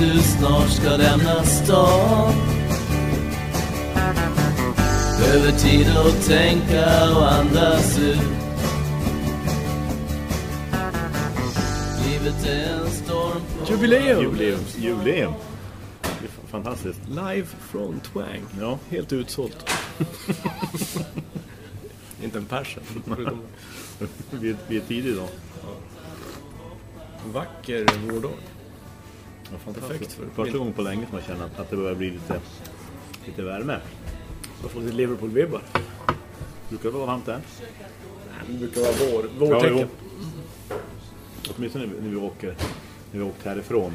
du snart ska lämna stan Behöver tid att tänka och andas ut Livet är en storm på Jubileum! Jubileum. Jubileum. Det är fantastiskt. Live från Twang. Ja. Helt utsålt. Inte en persen. Vi är, vi är tidigt idag. Vacker vårdag. Ja, fantastiskt. Perfekt för- Första gången på länge som jag känner att, att det börjar bli lite, lite värme. Jag får lite Liverpool-vibbar. Brukar det vara varmt där? Det brukar vara vår, vårtecken. Ja, Åtminstone när vi åker när vi åkt härifrån.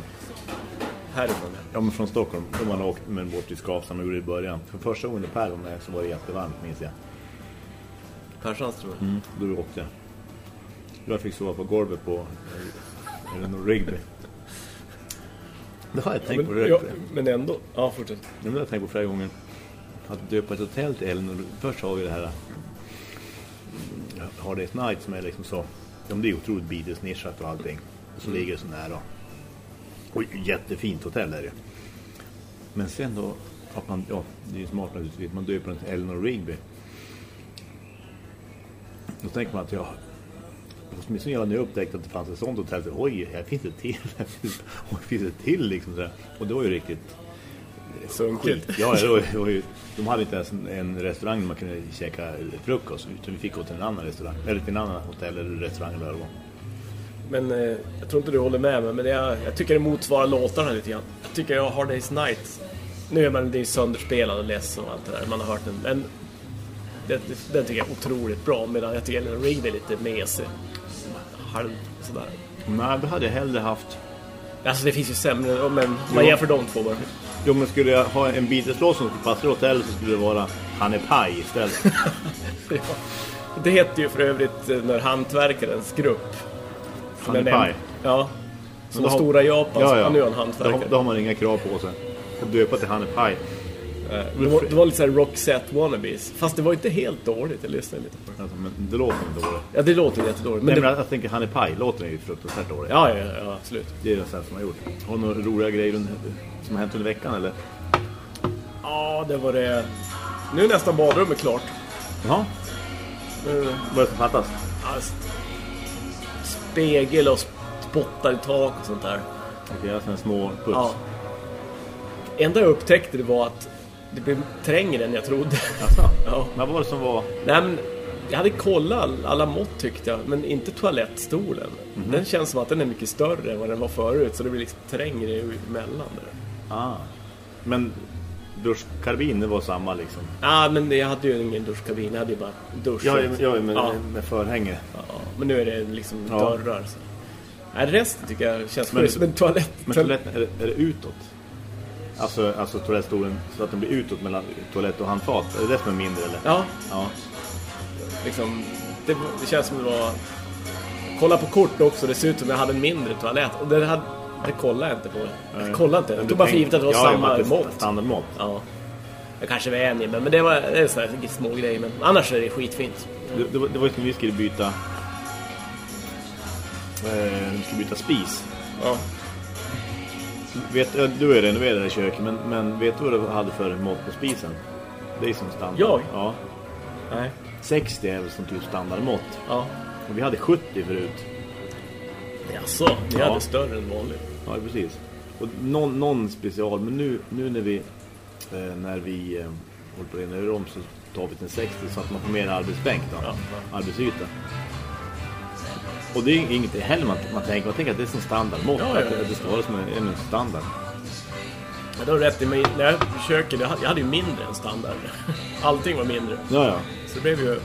Härifrån ja. Ja, men från Stockholm. Då man åkt med en bort till Skavsam och gjorde det i början. För första gången Per var med så var det jättevarmt, minns jag. Persans tror jag. Mm. Då vi åkte. Jag fick sova på golvet på eller någon Rigby. Det har jag tänkt på. Det. ja, men ändå. Ja, fortsätt. Ja, det har jag tänkt på flera gånger. Att döpa ett hotell till Elinor. Först har vi det här mm, Hard Night som är liksom så. Ja, det är otroligt Beatles-nischat och allting. Och så ligger det så nära. Och jättefint hotell är det. Men sen då att man, ja, det är ju smart naturligtvis. Man döper den till Elinor Rigby. Då tänker man att jag Åtminstone jag jag upptäckte att det fanns ett sånt hotell. Så, Oj, här finns det till. Här finns, oj, finns det till liksom sådär. Och det var ju riktigt Sunkigt. skit. Ja, det var, det var ju, de hade inte ens en, en restaurang där man kunde käka frukost. Utan vi fick gå till en annan restaurang. Eller till en annan hotell eller restaurang eller vad. Men eh, jag tror inte du håller med mig, men jag, jag tycker det motsvarar låtarna lite grann. Jag tycker jag Hard Day's Night. Nu är man det är sönderspelad och ledsen och allt det där. Man har hört den. Men den, den tycker jag är otroligt bra. Medan jag tycker Eleanor Rigby är lite mesig. Halv sådär. Nej, då hade jag hellre haft... Alltså det finns ju sämre, men man jämför de två bara. Jo, men skulle jag ha en Beatles-låt som skulle passa i hotellet så skulle det vara Honey Pie istället. Ja. Det heter ju för övrigt eh, när hantverkarens grupp. jag nämnde. Pie. Ja. Som har- stora Japan. Ja, ja. Nu är han hantverkare. har- då har man inga krav på sig. Att döpa till Honey Pie. Eh, Det var, det var lite såhär Roxette wannabes. Fast det var inte helt dåligt. Jag lyssnade lite på det. Alltså, men det låter inte dåligt. Ja, det låter jättedåligt. Men Men Nej, det, men jag tänker Honey Pie, låten är ju fruktansvärt dålig. ja, ja, ja, absolut. Det är det sätt som har gjort. Har du några roliga grejer som har hänt under veckan eller? Ja, det var det. Nu är nästan badrummet klart. Jaha, Nu, vad är det som fattas? alltså, spegel och spottar i tak och sånt där. Okej, jag har såna små puts. Ja. Enda jag upptäckte det var att det blev trängre än jag trodde. Jaså? Ja. Men vad var det som var... Nej, men jag hade kollat all- alla mått tyckte jag, men inte toalettstolen. Mhm. Den känns som att den är mycket större än vad den var förut, så det blir liksom trängre emellan där. Ah. Men duschkarbin, det var samma liksom. Ja, men jag hade ju ingen duschkabin, jag hade ju bara dusch. Ja, ja med, Ja. med förhänge. Ja, men nu är det liksom Ja. dörrar. Så. Nej, resten tycker jag känns Men- schysst. Men toalett... Men toaletten, är, är det utåt? Alltså, alltså toalettstolen så att den blir utåt mellan toalett och handfat. Är det det som är mindre eller? Ja, Ja. liksom... Det, det känns som det var... Kolla på kort också, det ser ut som jag hade en mindre toalett. Och det, hade, det kollade jag inte på. Jag kollade inte. Jag tog bara för givet att det var ja, samma det mått. Standardmått. Ja. Jag kanske var enig, men, det var det är sådana här små grejer. Men annars är det skitfint. Det, det, var, det var ju som vi skulle byta... Eh, vi skulle byta spis. Ja. Vet, du är renoverad i köket, men, men vet du vad du hade för mått på spisen? Det är som standard. Jag? Ja. Nej. 60 är väl som typ standardmått. Ja. Och vi hade 70 förut. Jaså, ni Ja. hade större än vanligt. Ja, precis. Och någon, någon special, men nu, nu när vi eh, när vi eh, håller på att renovera om så tar vi till en 60 så att man får mer arbetsbänk då. Ja, Arbetsyta. Och det är inget heller man, man tänker. Man tänker att det är som standardmått. Ja, ja, ja. Att det- det ska vara som en, en standard. Ja, har rätt i mig. När jag försöker, jag hade ju mindre än standard. Allting var mindre. Ja, ja. Så det blev ju...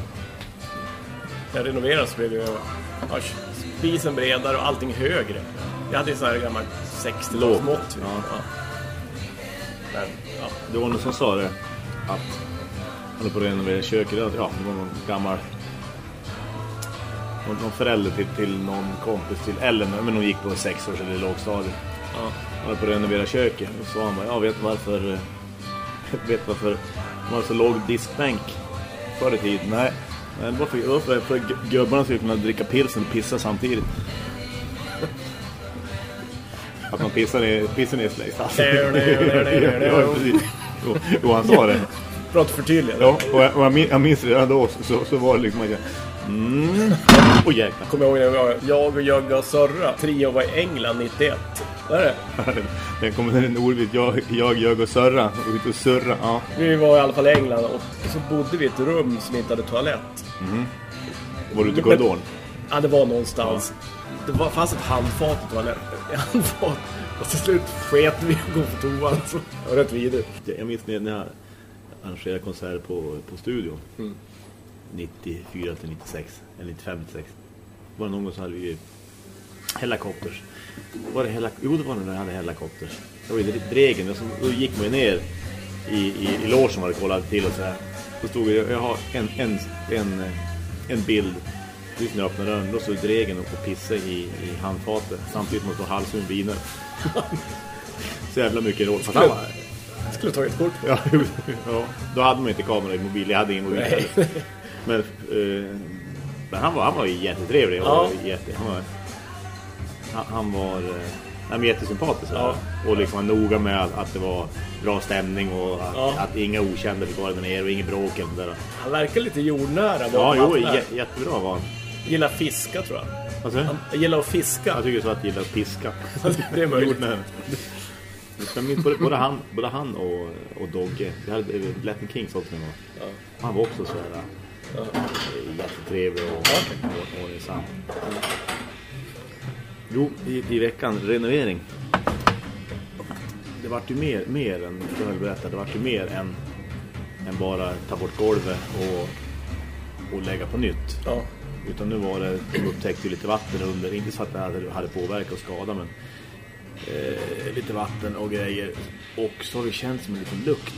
När jag renoverade så blev ju... Ja, spisen bredare och allting högre. Jag hade ju sån här gammal 60-talsmått. Ja. Ja. Men, ja. Det var någon som sa det att han höll på att renovera köket. Ja, det var någon gammal någon, någon förälder till, till någon kompis till Ellen. Men hon gick på sex års eller lågstadiet. Ja. Höll på att renovera köket. Och så han bara, ja vet varför, eh, vet varför de har så låg diskbänk förr i tiden? Nej, det var för, det för, för gu- gubbarna skulle kunna dricka pilsen och pissa samtidigt. Att man pissar ner, pissar ner där, där. Ja, precis. Jo, jo, han sa det. Bra att förtydliga. Ja, och jag, och jag, min, jag minns redan då så, så, så var det liksom att jag... Mm. Åh jäklar. Kommer jag ihåg när var, jag och Jögga och Sörra, trio var i England 91. Där är det. Den kommer en ordvits. Jag, jag, jag och Sörra. Och ut och surra. Ja. Vi var i alla fall i England och så bodde vi i ett rum som inte hade toalett. Var du ute i korridoren? Ja, det var någonstans. Det var, fanns ett handfat i toaletten. Och till slut sket vi och gå på toan. Så det var rätt vidrigt. Jag jag minns när jag arrangerade konserter på, på studion. Mm. 94 till 96. Eller 95 till 96. Var det någon gång så hade vi helikopters. Var det hela, jo, det var när vi hade helikopters. Det var ju. Och så, då gick man ju ner i, i, i logen hade kollat till och så här. Då stod jag, jag har en, en, en, en bild. Just när jag öppnade dörren, då stod Dregen och pissade i, i handfatet. Samtidigt som man stod halsund viner. så jävla mycket råd. Fast han var, Jag skulle tagit kort. Ja, ja, då hade man inte kamera i mobil. Jag hade ingen mobil. Men, eh, men han var han var ju jättetrevlig och Ja. jätte, han var han, var eh, han var jättesympatisk Ja. och liksom var noga med att, att det var bra stämning och att, Ja. att inga okända fick vara där nere och inget bråk eller sådär. Han verkar lite jordnära. Ja, jo, jä, jättebra var han. Gillar fiska tror jag. Alltså, Han gillar att fiska. jag tycker så att gillar att piska. Det är möjligt. Minns både, både, han, både han och, och Dogge. Vi hade Latin Kings också gång. Ja. Han var också så här Ja. jättetrevlig och, ordningsam. Jo, i, i veckan, renovering. Det vart ju mer, mer än, jag vill berätta, det vart ju mer än, än bara ta bort golvet och, och lägga på nytt. Ja. Utan nu var det, de upptäckte lite vatten under, inte så att det hade, hade påverkat och skadat men eh, lite vatten och grejer. Och så har det känts som en liten lukt.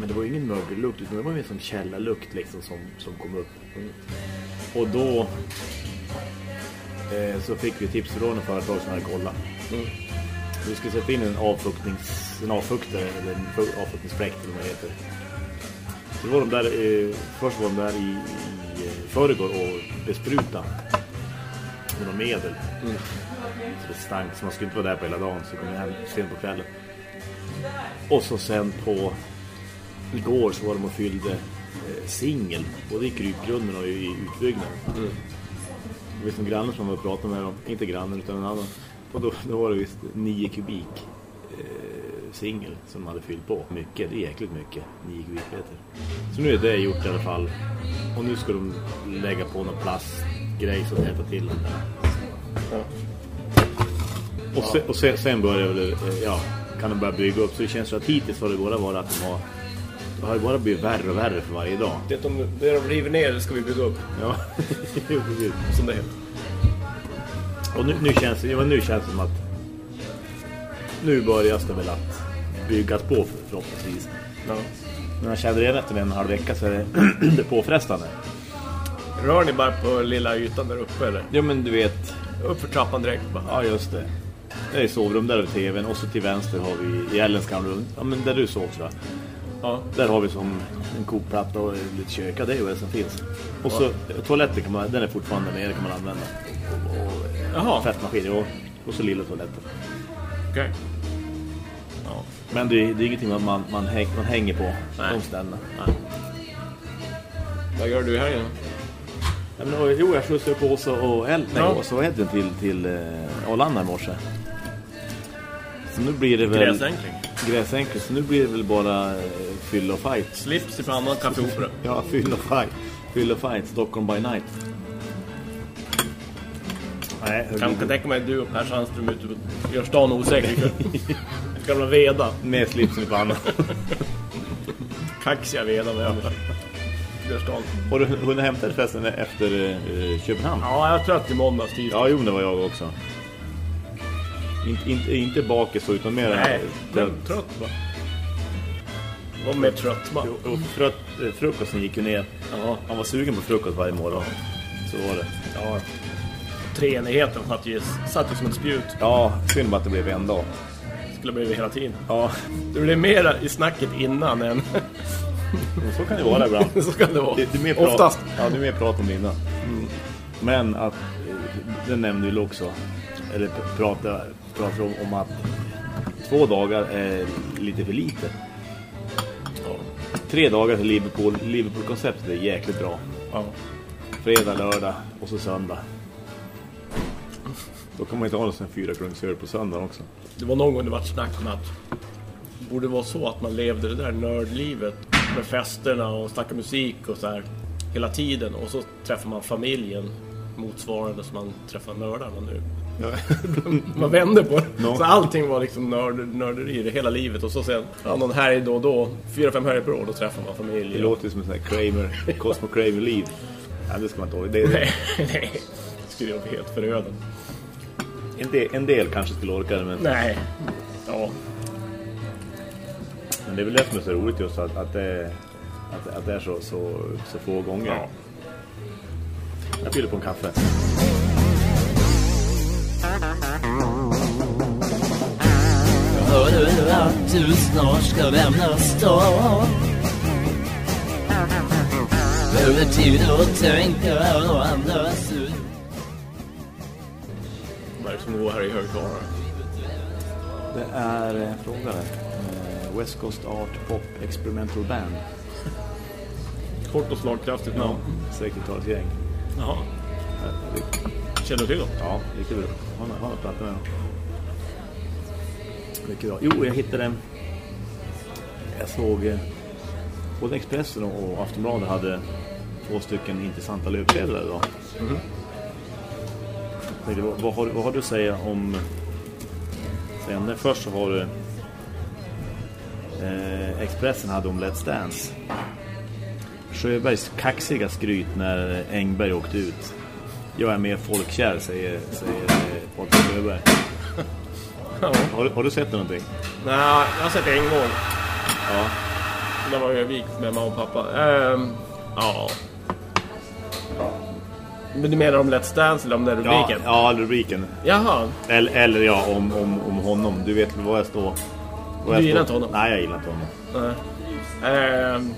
Men det var ju ingen mögellukt utan det var en sån källarlukt liksom som, som kom upp. Och då eh, så fick vi tips från en företag som hade kollat. Vi skulle sätta in en, avfuktnings, en avfuktare eller en fu- avfuktningsfläkt eller vad det heter. Så var de där, eh, först var de där i, i eh, förrgår och bespruta med någon medel. Så det stank så man skulle inte vara där på hela dagen så kom jag hem sent på kvällen. Och så sen på igår så var de och fyllde eh, singel både i krypgrunden och i utbyggnaden. Det var som grannar som var och pratade med dem, inte grannar utan en annan. Och då, då var det visst 9 kubik eh, singel som de hade fyllt på. Mycket, det är jäkligt mycket, 9 kubikmeter. Så nu är det gjort i alla fall. Och nu ska de lägga på någon plastgrej som tätar till den där. Ja. Och, sen, och sen, sen börjar det, eh, ja, kan de börja bygga upp. Så det känns så att hittills har det bara varit att de har, det har ju bara blivit värre och värre för varje dag. Det, de, det de river ner ska vi bygga upp. Ja, precis. Som det heter. Och nu, nu, känns, ja, nu känns det som att nu börjar det väl att byggas på för- förhoppningsvis. Ja. Men jag kände redan efter en halv vecka så är det, det påfrestande. Rör ni bara på lilla ytan där uppe eller? Ja men du vet, Upp för trappan direkt bara. ja just det. Det är sovrum där över tvn och så till vänster har vi i Ellens gamla rum. Ja men där du sov tror jag. Ja. Där har vi som en kokplatta och lite kök. Ja, det är ju det som finns. Och så toaletten kan man, den är fortfarande nere kan man använda. Och, och tvättmaskin och, och så lilla toaletten. okej. Ja. Men det, det är ingenting man, man, man, häng, man hänger på Nej. de ställena. Vad gör du här igen? Ja, men, och, jo, jag skjutsade på Åsa och El, nej, Ja. Åsa och Edvin till, till eh, Arlanda i morse. Så nu blir det väl... Gräsänkling. Gräsänkling. Så nu blir det väl bara eh, fyll och fight. Slips i pannan, kaffeopera. Ja, fyll och fight. Fyll och fight, Stockholm by night. Nej, Kan, kan tänka mig att du och Per Sandström ute och gör stan osäker. Gamla Veda. med slipsen i pannan. Kaxiga Veda. Ja. Gör stan. Har du hunnit hämta dig förresten efter eh, Köpenhamn? Ja, jag är trött i måndags typ. Ja, jo, det var jag också. Inte, inte, inte bakis utan mer... Nej, trött. men Var mer trött. Jo, och trött, eh, frukosten gick ju ner. Ja, Han var sugen på frukost varje morgon. Så var det. ja. Treenigheten satt ju, satt ju som ett spjut. Ja, synd bara att det blev en dag. Skulle bli hela tiden. Ja, Det blir mer i snacket innan än... så kan det vara ibland. så kan det vara. Det, det är mer prat, Oftast. Ja, det är mer prat om det innan. Men att, eh, det nämnde vi också, eller pr- prata, pratar om, om att två dagar är lite för lite. Tre dagar till Liverpool. Liverpool-konceptet är jäkligt bra. Ja. Fredag, lördag och så söndag. Då kan man inte ha en fyra kronor på söndag också. Det var någon gång det var snack om att det borde vara så att man levde det där nördlivet med festerna och snacka musik och så här hela tiden och så träffar man familjen motsvarande som man träffar nördarna nu. Man vände på det. No. Så allting var liksom nörd, nörderi det hela livet och så sen ja, någon helg då och då, fyra, fem helger per år, då träffar man familj. Det låter ju som en sån här Kramer, Cosmo Kramer-liv. Ja, det ska man inte. Det är, Nej, nej. Det skulle ju vara helt förödande. en, del, en del kanske skulle orka det, men, Nej. Ja. men det är väl det som är så roligt just att, att, det, att, att det är så, så, så få gånger. Ja. Jag fyller på en kaffe. Hör du att du snart ska lämna stan? Behöver tid att tänka och andas ut Vad är det som går här i högtalare? Det är en fråga. Eh, West Coast Art Pop Experimental Band. Kort och slagkraftigt namn. 60-talsgäng. Jaha. Ja, det- Känner du till dem? Ja, riktigt bra. Har har något pratat med dem. Mycket bra. Jo, jag hittade en... Jag såg... eh, Både Expressen och Aftonbladet hade två stycken intressanta löpsedlar idag. Tänkte, vad, vad, har, vad har du att säga om... Sen där först så har du... Eh, Expressen hade om Let's Dance. Sjöbergs kaxiga skryt när Engberg åkte ut. Jag är mer folkkär, säger, säger Patrik Sjöberg. Ja. Har, du- har du sett någonting? Nej, jag har sett det en gång. Ja. Det var jag vik med mamma och pappa. Ehm, ja. Men du menar om Let's Dance eller om den Ja, rubriken? ja, rubriken. Jaha. Eller, eller ja, om, om, om honom. Du vet väl vad jag står... vad jag Du gillar inte honom? Nej, jag gillar inte honom. Nej. Ehm,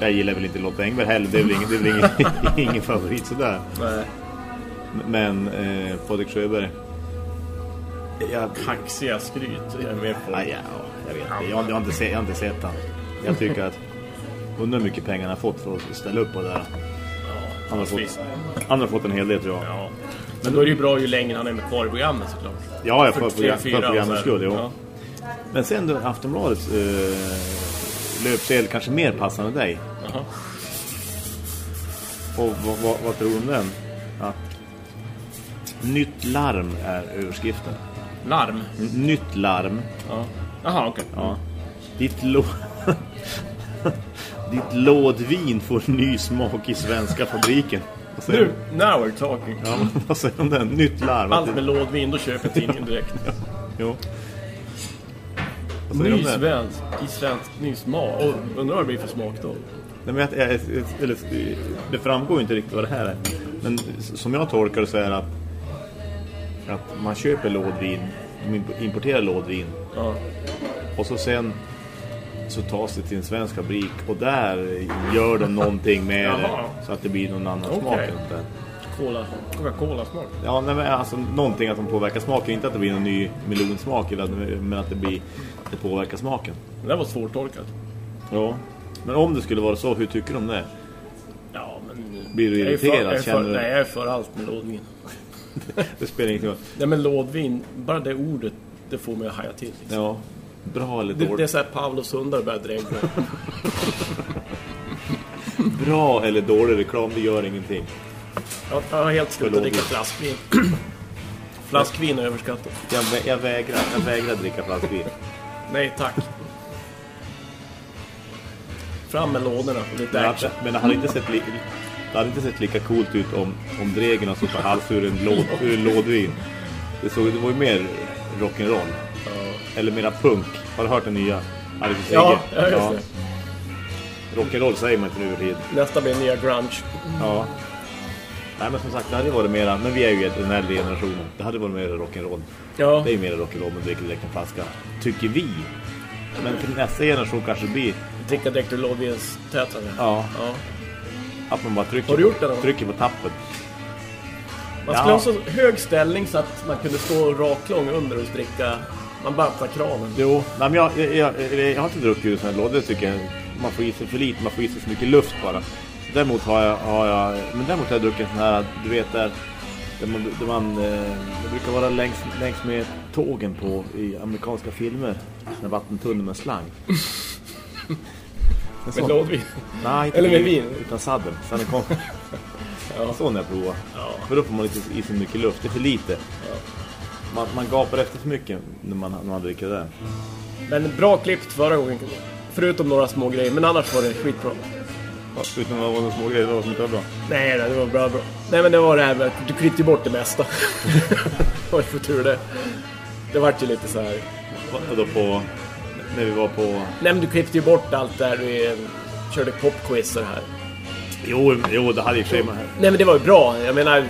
Jag gillar väl inte Lotta Engberg heller. Det är väl ingen, det är väl ingen, ingen favorit sådär. nej. Men eh, Patrik Sjöberg... Jag, Kaxiga skryt. Jag är med på. ja, ja, jag vet inte. Jag, har- jag, har inte sett, jag har inte sett han. Jag tycker att... Undrar hur mycket pengar han har fått för att ställa upp på det där. Han har, fått, han har fått en hel del tror jag. Ja. Men då är det ju bra ju längre han är med kvar i programmet såklart. Ja, jag för, För för, programmets skull. Ja. Men sen då Aftonbladets eh, löpsedel kanske mer passande dig. Jaha. Och vad, vad, vad tror du om den? Att nytt larm är överskriften. Larm. N- Nytt larm. Ja. Jaha, okej. Ja. Ditt. Ditt lådvin får ny smak i svenska fabriken. Nu, now we're talking. Ja, vad säger du om den? Nytt larm. Allt med lådvin, då köper jag tidningen direkt. Jo. Om Ny svensk, i svensk ny smak. Och undrar vad det blir för smak då? Nej, men jag, jag, eller, det framgår ju inte riktigt vad det här är. Men som jag tolkar det så är det att, att man köper lådvin, de imp- importerar lådvin Ja. och så sen så tas det till en svensk fabrik och där gör de någonting med det så att det blir någon annan Okej. smak. eller något där. Cola, Coca-Cola-smak. Ja, nej, men alltså någonting att de påverkar smaken, inte att det blir någon ny melonsmak men att det blir det påverkar smaken. Det där var svårtolkat. Ja. Men om det skulle vara så, hur tycker du om det? Ja, men... Blir du jag är för- irriterad, jag är för, du? Nej, jag är för allt med lådvin. Det spelar ingen roll. Nej, men lådvin, bara det ordet, det får mig att haja till. Liksom. Ja, bra eller Det, det är dåligt? så här Pavlos hundar börjar dregla. Bra eller dålig reklam, det gör ingenting. Jag, jag har helt slutat dricka flaskvin. Flaskvin är överskattat. Jag, jag, vägrar, jag vägrar dricka flaskvin. Nej, tack. Fram med lådorna och lite Men, action. men det hade inte sett, li, det hade inte sett lika coolt ut om, om Dregen har suttit hals ur en, låd, ur en lådvin. Det, såg, det var ju mer rock'n'roll. Eller mera punk. Har du hört den nya? Och Ja, ja, just det. Rock'n'roll säger man inte nu i tid. Nästa blir nya grunge. Ja. Nej men som sagt, det hade varit mera, men vi är ju den äldre generationen. Det hade varit mer rock'n'roll. Ja, Det är ju mer rock'n'roll man dricker direkt en flaska. Tycker vi. Men till nästa generation kanske det blir dricka direkt ur lådvinstätare. ja, Ja. att man bara trycker, Har du gjort det då? trycker på tappen. Man Ja. skulle ha så hög ställning så att man kunde stå raklång under och dricka. Man öppnar kranen. Jo, nej, men jag, jag, jag, jag har inte druckit ur sån här låda, det tycker jag. Man får i sig för lite, man får i sig så mycket luft bara. Däremot har jag, har jag men däremot har jag druckit en sån här, du vet där, där man, där man eh, det brukar vara längs, längs med tågen på i amerikanska filmer. Sån här vattentunnel med slang. Med lådvin. Nej, Eller med vin. Utan sadel. Sen kom. Ja. Sån jag provat. Ja. För då får man lite i sig mycket luft. Det är för lite. Man, man gapar efter för mycket när man, när man dricker det. Men bra klippt förra gången. Förutom några små grejer. Men annars var det skitbra. Utan att vara några små grejer, det var som inte var bra. Nej, det var bra, bra. Nej, men det var det här med att du klippte bort det mesta. det var ju för tur det. Det vart ju lite så här. Och då på, när vi var på... Nej, men du klippte ju bort allt där vi eh, körde popquizer här. Jo, jo det hade ju sig man Nej, men det var ju bra. Jag menar,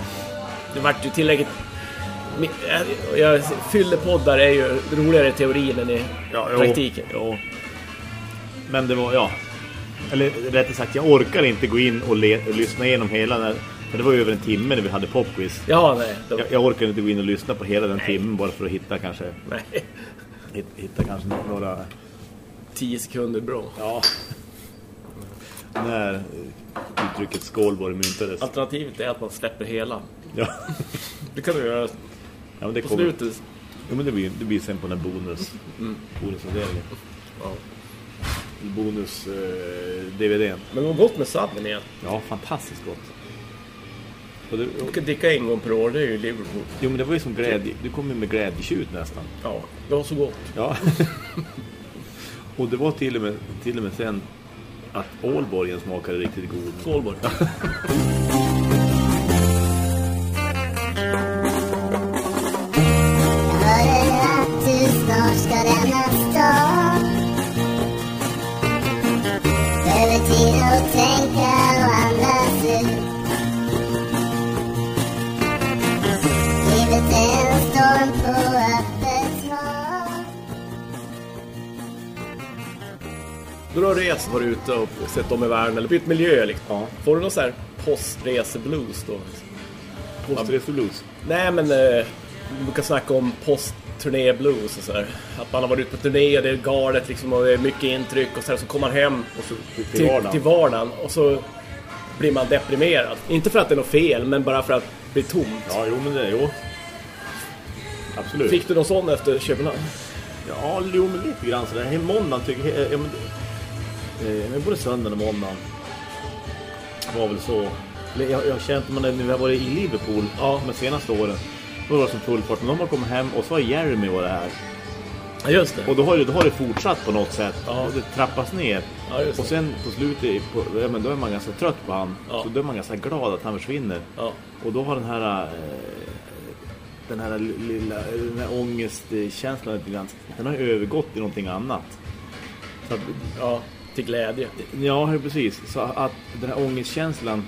det vart ju tillräckligt... Jag- fyller poddar är ju roligare i teorin än i praktiken. Jo. Men det var, ja. Eller rättare sagt, jag orkar inte gå in och, le, och lyssna igenom hela den För det var ju över en timme när vi hade popquiz. Ja, nej. Det, Jag, jag orkar inte gå in och lyssna på hela den timmen bara för att hitta kanske, nej. hit- hitta kanske några... Tio sekunder bra. Ja. När uttrycket skålborg myntades. Alternativet är att man släpper hela. Ja. Det kan du göra ja, men det på kommer... slutet. Jo, men det blir, det blir sen på den här bonus, bonusavdelningen. Ja. Bonus eh. Men det var gott med sadden igen. Ja, fantastiskt gott. Och det, Du kan dricka en gång per år, det är ju Liverpool. jo, men det var ju som glädje. Du kom ju med glädjetjut nästan. Ja, det var så gott. Ja. och det var till och med, till och med sen att Ålborgen smakade riktigt god. Skålborg. Då har du rest, varit ute och sett om i världen eller bytt miljö liksom. Ja. Får du någon sån här postreseblues då? Postreseblues. Nej men, eh, vi brukar snacka om postturnéblues och så här. Att man har varit ute på turné och det är galet liksom och det är mycket intryck och sen så kommer man hem Och så till, till vardagen. till vardagen och så blir man deprimerad. Inte för att det är något fel, men bara för att det blir tomt. Ja, jo men det, jo. Absolut. Fick du någon sån efter Köpenhamn? Ja, jo men lite grann sådär. Hela måndagen tycker jag... Men, eh, men både söndagen och måndagen var väl så. Jag, jag har känt man när vi har varit i Liverpool ja. de senaste åren. Då var det som full fart. Men de har kommit hem och så har Jeremy varit här. Ja, just det. Och då har, det, då har det fortsatt på något sätt. Ja. Det trappas ner. Ja, och sen på slutet, på, ja, men då är man ganska trött på han. Ja. Så då är man ganska glad att han försvinner. Ja. Och då har den här... Eh, den här lilla den här ångestkänslan den har ju övergått i någonting annat. Så att, ja, till glädje. ja, precis. Så att den här ångestkänslan,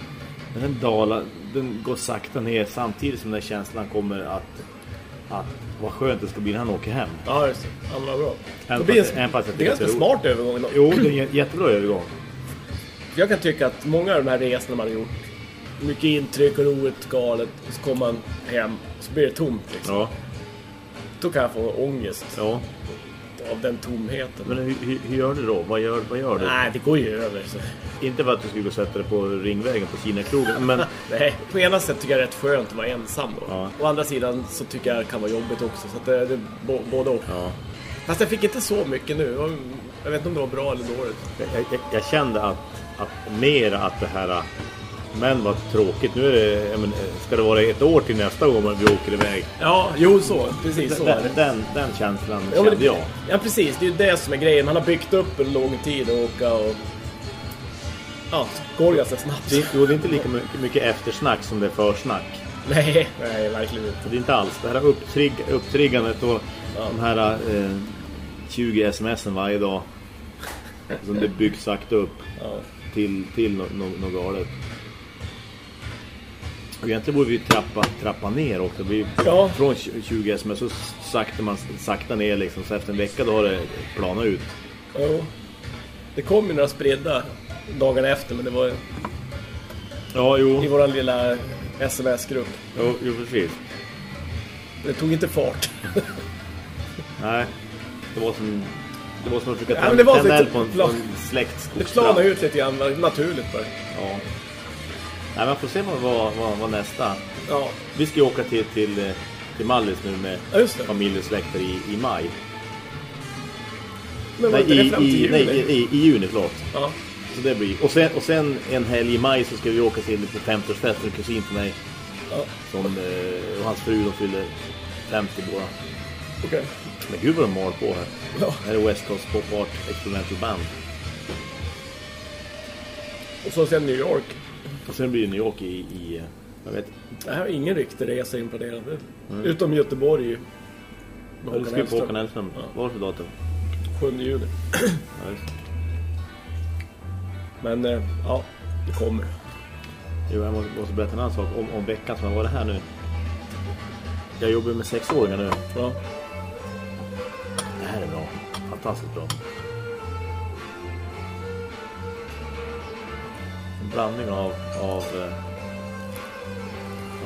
den dalar, den går sakta ner samtidigt som den här känslan kommer att, att vad skönt det ska bli när han åker hem. Ja, just det. Ja, bra. Även Det, fast- en, även fast det är ganska är smart övergång. Jo, det är en jättebra övergång. Jag kan tycka att många av de här resorna man har gjort, mycket intryck och roligt, galet, och så kommer man hem och så blir det tomt liksom. Ja, Då kan jag få ångest ja. Av den tomheten. Men hur, hur, gör du då? Vad gör, vad gör du? Nej, det går ju över. Så. Inte för att du skulle gå och sätta dig på Ringvägen på Kina-krogen, men Nej, på ena sättet tycker jag det är rätt skönt att vara ensam då. Ja. Å andra sidan så tycker jag det kan vara jobbigt också. Så att det, det både och. ja. Fast jag fick inte så mycket nu. Jag vet inte om det var bra eller dåligt. Jag, jag, jag kände att, att mer att det här men vad tråkigt, nu är det, men, äh, ska det vara ett år till nästa gång vi åker iväg? Ja, jo så. Precis så Den, den, den känslan Ja, kände jag. Ja, precis. Det är ju det som är grejen. Man har byggt upp en lång tid att åka och... Ja, går ganska snabbt. Det, jo, det är inte lika mycket, eftersnack som det är försnack. Nej, nej, verkligen inte. Det är inte alls. Det här upptrigg, upptriggandet och de här eh, 20 smsen varje dag som det byggs sakta upp Ja. till, till något no, no galet. Egentligen borde vi trappa, trappa ner också. Vi, Ja. Från 20 sms så sakta man sakta ner liksom. Så efter en vecka då har det planat ut. Jo. Det kom ju några spridda dagarna efter, men det var ju... Ja, jo. i vår lilla sms-grupp. Jo, jo precis. Det tog inte fart. Nej. Det var som... Det var som att försöka Ja, men det tända eld på en, på en Det släktskogsbrand. planade ut lite grann, naturligt bara. Ja. Nej, man får se vad, vad, vad, vad nästa... Ja, Vi ska ju åka till, till, eh, till Mallis nu med Ja, familj och släkter i, i maj. men Nej, i, i, nej, i, i juni, förlåt. Ja, Så det blir. Och sen, och sen en helg i maj så ska vi åka till på 50-årsfest för en kusin till mig. ja. Som, eh, och hans fru, de fyller 50 båda. okej. Men gud vad de mal på här. Ja. Det här är West Coast Pop Art Experimental Band. Och så sen New York. Och sen blir New York i, i jag vet Jag har ingen riktig resa imponerande. Utom Göteborg. Ja, du ju på. Håkan Hellström. Ja. Vad var det för datum? 7 juni. Ja, just. Men eh, ja, det kommer. Jo, jag måste, måste berätta en annan sak om, om veckan som har varit här nu. Jag jobbar med sexåringar nu. Ja. Det här är bra. Fantastiskt bra. Blandning av, av, eh,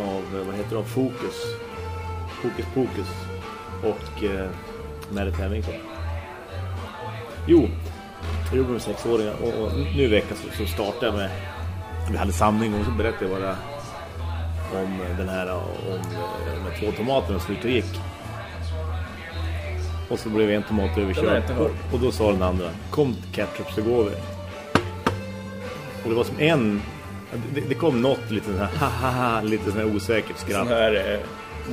av eh, vad heter det, fokus. Fokus Pokus och eh, Merit Hemmingsson. Jo, jag jobbar med sexåringar och, och nu i veckan så, så startade jag med vi hade samling och så berättade jag bara om den här om eh, de två tomaterna som ut och gick. Och så blev en tomat överkörd. Och, och då sa den andra, kom ketchup så går vi. Och det var som en, det, det kom något lite så här, ha, lite så här osäkert Sån skratt. här eh,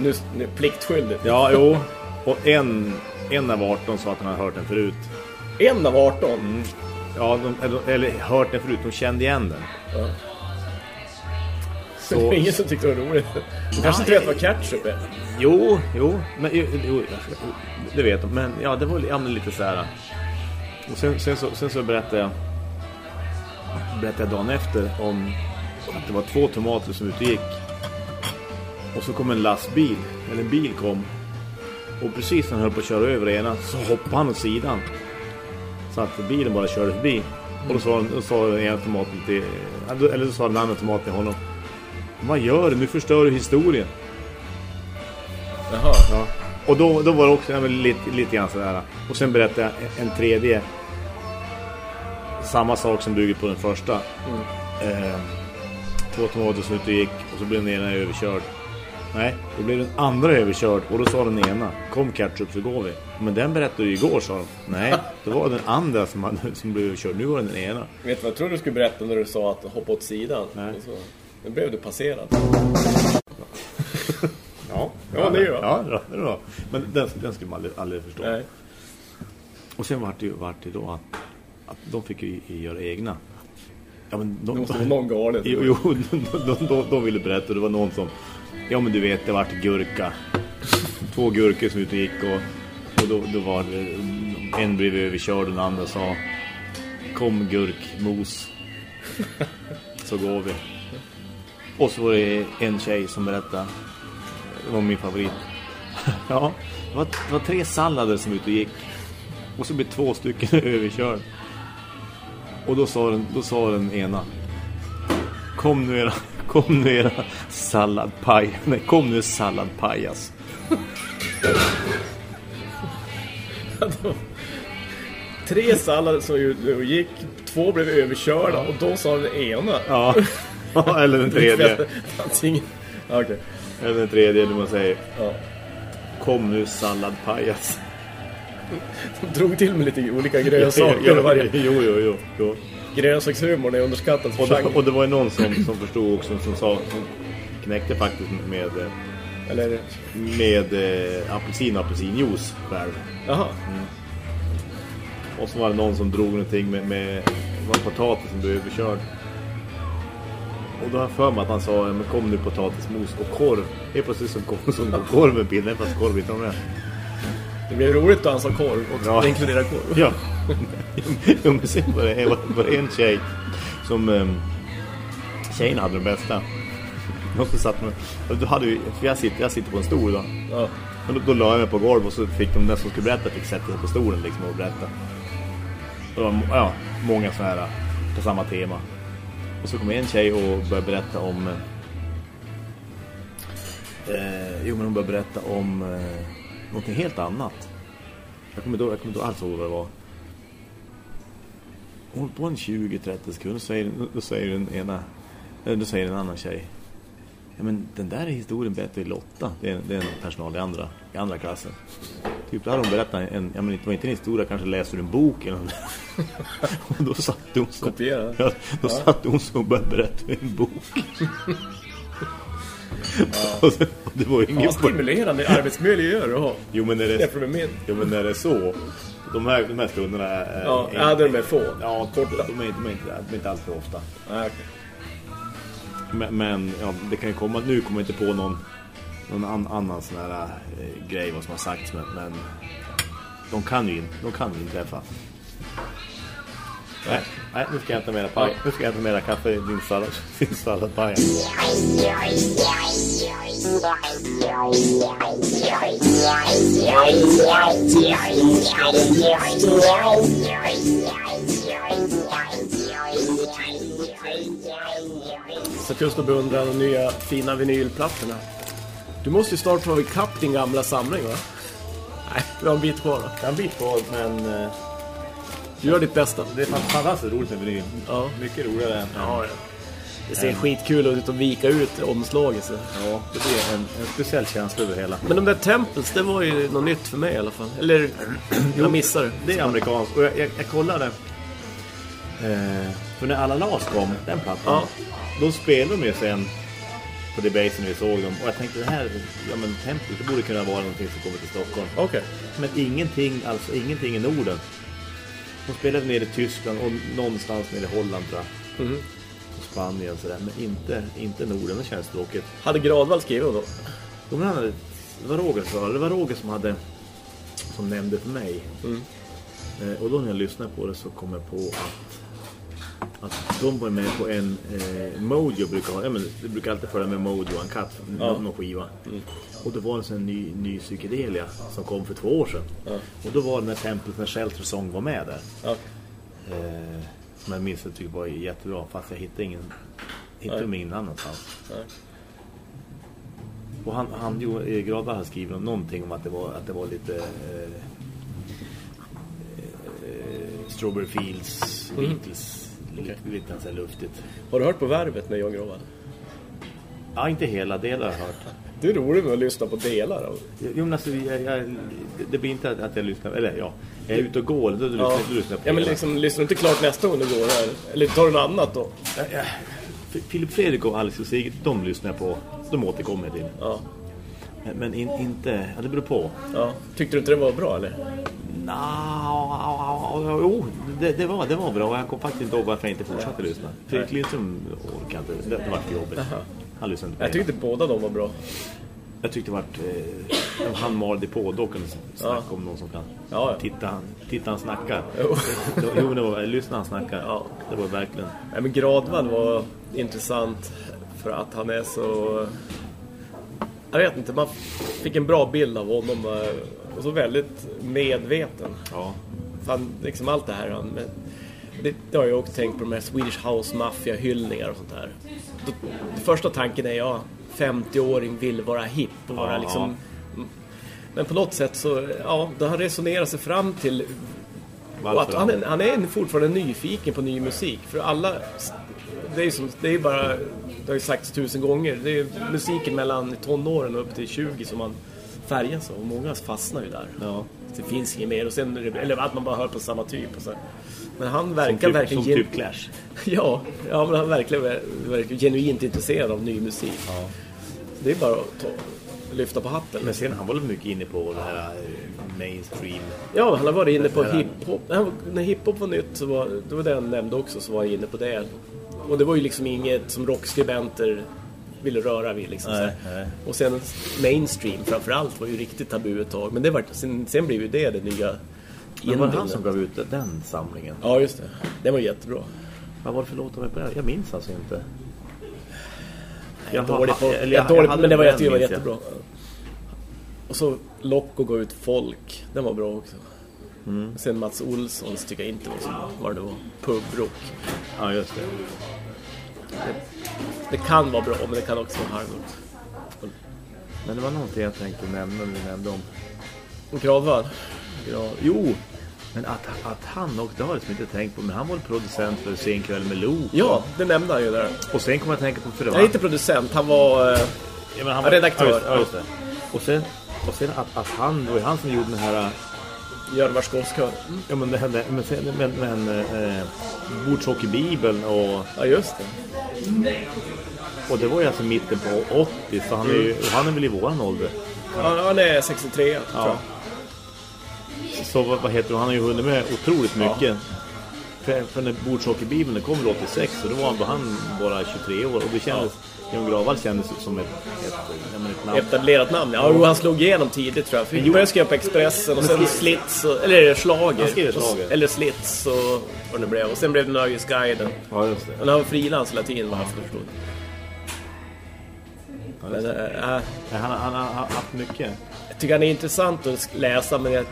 nu, nu, pliktskyldigt. Ja, jo. Och en, en av 18 sa att han hade hört den förut. En av 18. Mm. Ja, de, eller, eller hört den förut, de kände igen den. Ja. Så- det var ingen som tyckte det var roligt. Du kanske inte vet vad ketchup är. Jo, jo, men, jo, det vet de. Men ja, det var ja, men lite så här. Och sen, sen, så, sen så berättade jag berättade jag dagen efter om att det var två tomater som ute gick. Och så kom en lastbil, eller en bil kom. Och precis när han höll på att köra över ena så hoppade han åt sidan. Så att bilen bara körde förbi. Och då sa, då sa den ena tomaten till, eller då sa den andra tomaten till honom. Vad gör du? Nu förstör du historien. Jaha. Ja. Och då, då var det också ja, lite, lite grann sådär. Och sen berättade jag en tredje. Samma sak som bygger på den första. Eh, två tomater som ute gick och så blev den ena överkörd. Nej, då blev den andra överkörd och då sa den ena Kom ketchup så går vi Men den berättade du igår sa de Nej, då var det den andra som, hade, som blev överkörd Nu var det den ena Vet du vad jag tror du skulle berätta när du sa att hoppa åt sidan? Nej. Och så, nu blev du passerad. Ja, Ja, det är ju. Ja, det är bra. Men den, den skulle man aldrig, aldrig förstå Nej. Och sen vart det ju vart det då att, att de fick ju göra egna. Ja, men de, Det måste vara någon galen. Jo, jo de, de, de, ville berätta. Det var någon som... Ja, men du vet, det vart gurka. Två gurkor som ute och gick och, och då, då var det... En blev överkörd och den andra sa Kom gurkmos. Så går vi. Och så var det en tjej som berättade Det var min favorit. Ja, det var, det var tre sallader som ute och gick. Och så blev två stycken överkörd. Och då sa den, då sa den ena Kom nu era, kom nu era salladpaj. Nej, kom nu salladpajas. Tre sallader som gick, två blev överkörda och då sa den ena. Ja, eller den tredje. Eller den tredje, du man säger. Kom nu salladpajas. De drog till med lite olika grönsaker. varje jo, jo, jo, jo. grönsakshumorn är underskattad Och, det, och det var ju någon som, som förstod också som sa som knäckte faktiskt med eh, Eller... med eh, apelsin och apelsinjuice själv. Jaha. Och så var det någon som drog någonting med, med var potatis som blev överkörd. Och då har jag för mig att han sa, men kom nu potatismos och korv. Det är precis som, korv- som korven bilden, fast korv inte har med. Det blev roligt då han sa korv och Ja. det inkluderar korv. Ja. jo, men sen var det, var, var det en tjej som... Um, tjejen hade den bästa. Någon som satt med, och då hade vi, för jag sitter, jag sitter på en stol då. Ja. Men då, då la jag mig på golv och så fick de den som skulle berätta fick sätta sig på stolen liksom och berätta. Det var ja, många så här på samma tema. Och så kom en tjej och började berätta om... Eh, jo, men hon började berätta om eh, någonting helt annat. Jag kommer inte jag kommer inte alls ihåg vad det var. Höll på en 20-30 sekunder säger, då säger den ena eh, då säger en annan tjej Ja men den där är historien bättre i Lotta Det är, det är en personal i andra, i andra klassen Typ där hon berättat en, ja men det var inte en historia Kanske läser en bok eller något. Och då satt hon så Kopiera. ja, Då satt hon så och började berätta en bok det, var ingen Ja, stimulerande arbetsmiljöer att ha. Jo men när det, jo, men när det är så de här, de här stunderna är, Ja, är, ja, de är få. Ja, korta. De är, inte- de är, inte, de är inte alls för ofta. Nej, okej. Men, men ja, det kan ju komma, nu kommer jag inte på någon, någon an, annan sån här eh, grej vad som har sagts, men, men de kan ju de kan ju inträffa. Nej, nej, nu ska jag hämta mera paj. Nu ska jag hämta mera kaffe i din sallad, din salladpaj. Så just och beundrar de nya fina vinylplattorna. Du måste ju snart få ikapp din gamla samling va? Nej, vi har en bit kvar då. Det är en bit kvar, men eh, Du gör ditt bästa. det är fan- fantastiskt roligt med vinyl. Ja. Mycket roligare än... Ja, ja. Det ser skitkul ut att vika ut omslaget. Så. Ja, det blir en, en speciell känsla över hela. Men de där Temples, det var ju något nytt för mig i alla fall. Eller, jag missade det. Det är amerikanskt. Och jag, jag, jag kollade. Eh, för när alla las kom, den plattan. Ja. Då spelade de ju sen på Debasen vi såg dem. Och jag tänkte det här, ja men Tempel, det borde kunna vara någonting som kommer till Stockholm. Okej. Men ingenting, alltså ingenting i Norden. De spelade nere i Tyskland och någonstans nere i Holland tror jag. Mhm. Och Spanien sådär. Men inte, inte Norden, det känns tråkigt. Hade Gradvall skrivit då? Han hade, det var Roger det. Det var Roger som hade som nämnde för mig. Mm. Eh, och då när jag lyssnade på det så kom jag på att att de var med på en eh, Mojo brukar ha, ja, men det brukar alltid följa med Mojo och en katt Ja. någon skiva. Mm. Och det var en sån ny, ny psykedelia som kom för två år sedan. Ja. Och då var den här Templet när Shelter Song var med där. Ja. Eh, som jag minns jag tyckte var jättebra fast jag hittade ingen hittade Nej. ingen annanstans. Nej. Och han, han eh, Gradvall har skrivit någonting om att det var, att det var lite eh, eh, Strawberry Fields, Mm. Beatles, lite, lite så luftigt. Har du hört på Värvet med John Gradvall? Ja, inte hela delar har jag hört. Det är roligt med att lyssna på delar av Jo, men alltså, jag, jag, det blir inte att jag lyssnar, eller ja, jag är ute och går, då, lyssnar, Ja. då lyssnar jag på ja, men liksom, lyssnar du inte klart nästa gång du går här? Eller tar du något annat då? Ja, ja. F- Filip Fredrik och Alex och Sigrid, de lyssnar jag på, de återkommer jag till. Ja. Men, men in, inte, ja, det beror på. ja. Tyckte du inte det var bra eller? Nå, jo, det, det, var, det var bra. Jag kom faktiskt inte ihåg varför jag inte fortsatte lyssna. Fredrik Lindström orkade inte. Det, det var jobbigt. Han lyssnade inte Jag tyckte båda de var bra. Jag tyckte det var eh, han malde på. Då kunde snacka Ja. om någon som kan. Ja, ja. Titta, han, titta han snackar. Jo. jo, det var, lyssna han snackar. Ja. Det var verkligen. Nej, men Gradvall var intressant för att han är så... Jag vet inte, man fick en bra bild av honom eh, och så väldigt medveten. Ja. Fan, liksom allt det här. han- Men det, det har jag också tänkt på de här Swedish House Mafia-hyllningar och sånt där. Då, det första tanken är ja, 50-åring vill vara hipp och vara Ja. liksom... Men på något sätt så, ja, då har han resonerat sig fram till och att han, är, han är fortfarande nyfiken på ny musik. För alla, det är ju som, det är bara, det har ju sagts tusen gånger, det är musiken mellan tonåren och upp till 20 som man färgas av. Och många fastnar ju där. Ja. Det finns inget mer. Och sen, eller att man bara hör på samma typ. Och så. Men han verkar Som typ, verkligen... som typ Clash. Ja, ja, men han verkar, verkar genuint intresserad av ny musik. Ja. Det är bara att ta, lyfta på hatten. Men sen han var väl mycket inne på det här eh, mainstream. Ja, han har varit inne på hiphop. Han När hiphop var nytt så var det var det han nämnde också så var jag inne på det. Och det var ju liksom inget som rockskribenter ville röra vid liksom. Nej, nej. Och sen mainstream framförallt var ju riktigt tabu ett tag. Men det var, sen, sen blev ju det det nya Men var det han som gav ut den samlingen? Ja, just det. Den var jättebra. Vad var det för låtar med på den? Jag minns alltså inte. Jag har- dålig på, jag jag- jag hade men det var, jag det var jag. jättebra. Och så Lock och gå ut folk. Den var bra också. Mm. Sen Mats Olssons tycker jag inte var så bra. Vad det var. Pubrock. Ja, just det. det kan vara bra, men det kan också vara halvdåligt. Men det var någonting jag tänkte nämna när vi nämnde om. Och Gravvall. Ja, jo, men att, att han också, det har jag liksom inte tänkt på, men han var producent för Sen kväll med Lo. Ja, det nämnde han ju där. Och sen kommer jag att tänka på Fröva. Nej, inte producent, han var... Eh, Ja, han Ja, redaktör. Ja, just, ja, just det. Och sen, och sen att, att han, det var ju han som gjorde den här... Jörn Warskovskör. Ja, men, det här, men, men, men eh, Bordshockey-bibeln och, Ja, just det. och det var ju alltså mitten på 80, så han är, ju, han är väl i våran ålder. Ja, han är 63, tror Ja. jag. Så vad, heter det? Han har ju hunnit med otroligt mycket. För, för när Bordshockey-bibeln kom väl 86 och då var han, han bara 23 år. Och det kändes, Jon Gravall kändes som ett, ett, ja, ett namn. Etablerat namn. Ja, jo, han slog igenom tidigt tror jag. För han började skriva på Expressen och sen Slits, och, eller Schlager. Han skrev Schlager. Eller Slits och vad det blev. Och sen blev det Nöjesguiden. Ja, just det. Men han var frilans hela tiden, jag förstod. Men, äh, Han, han, han har haft mycket. jag tycker han är intressant att läsa, men jag,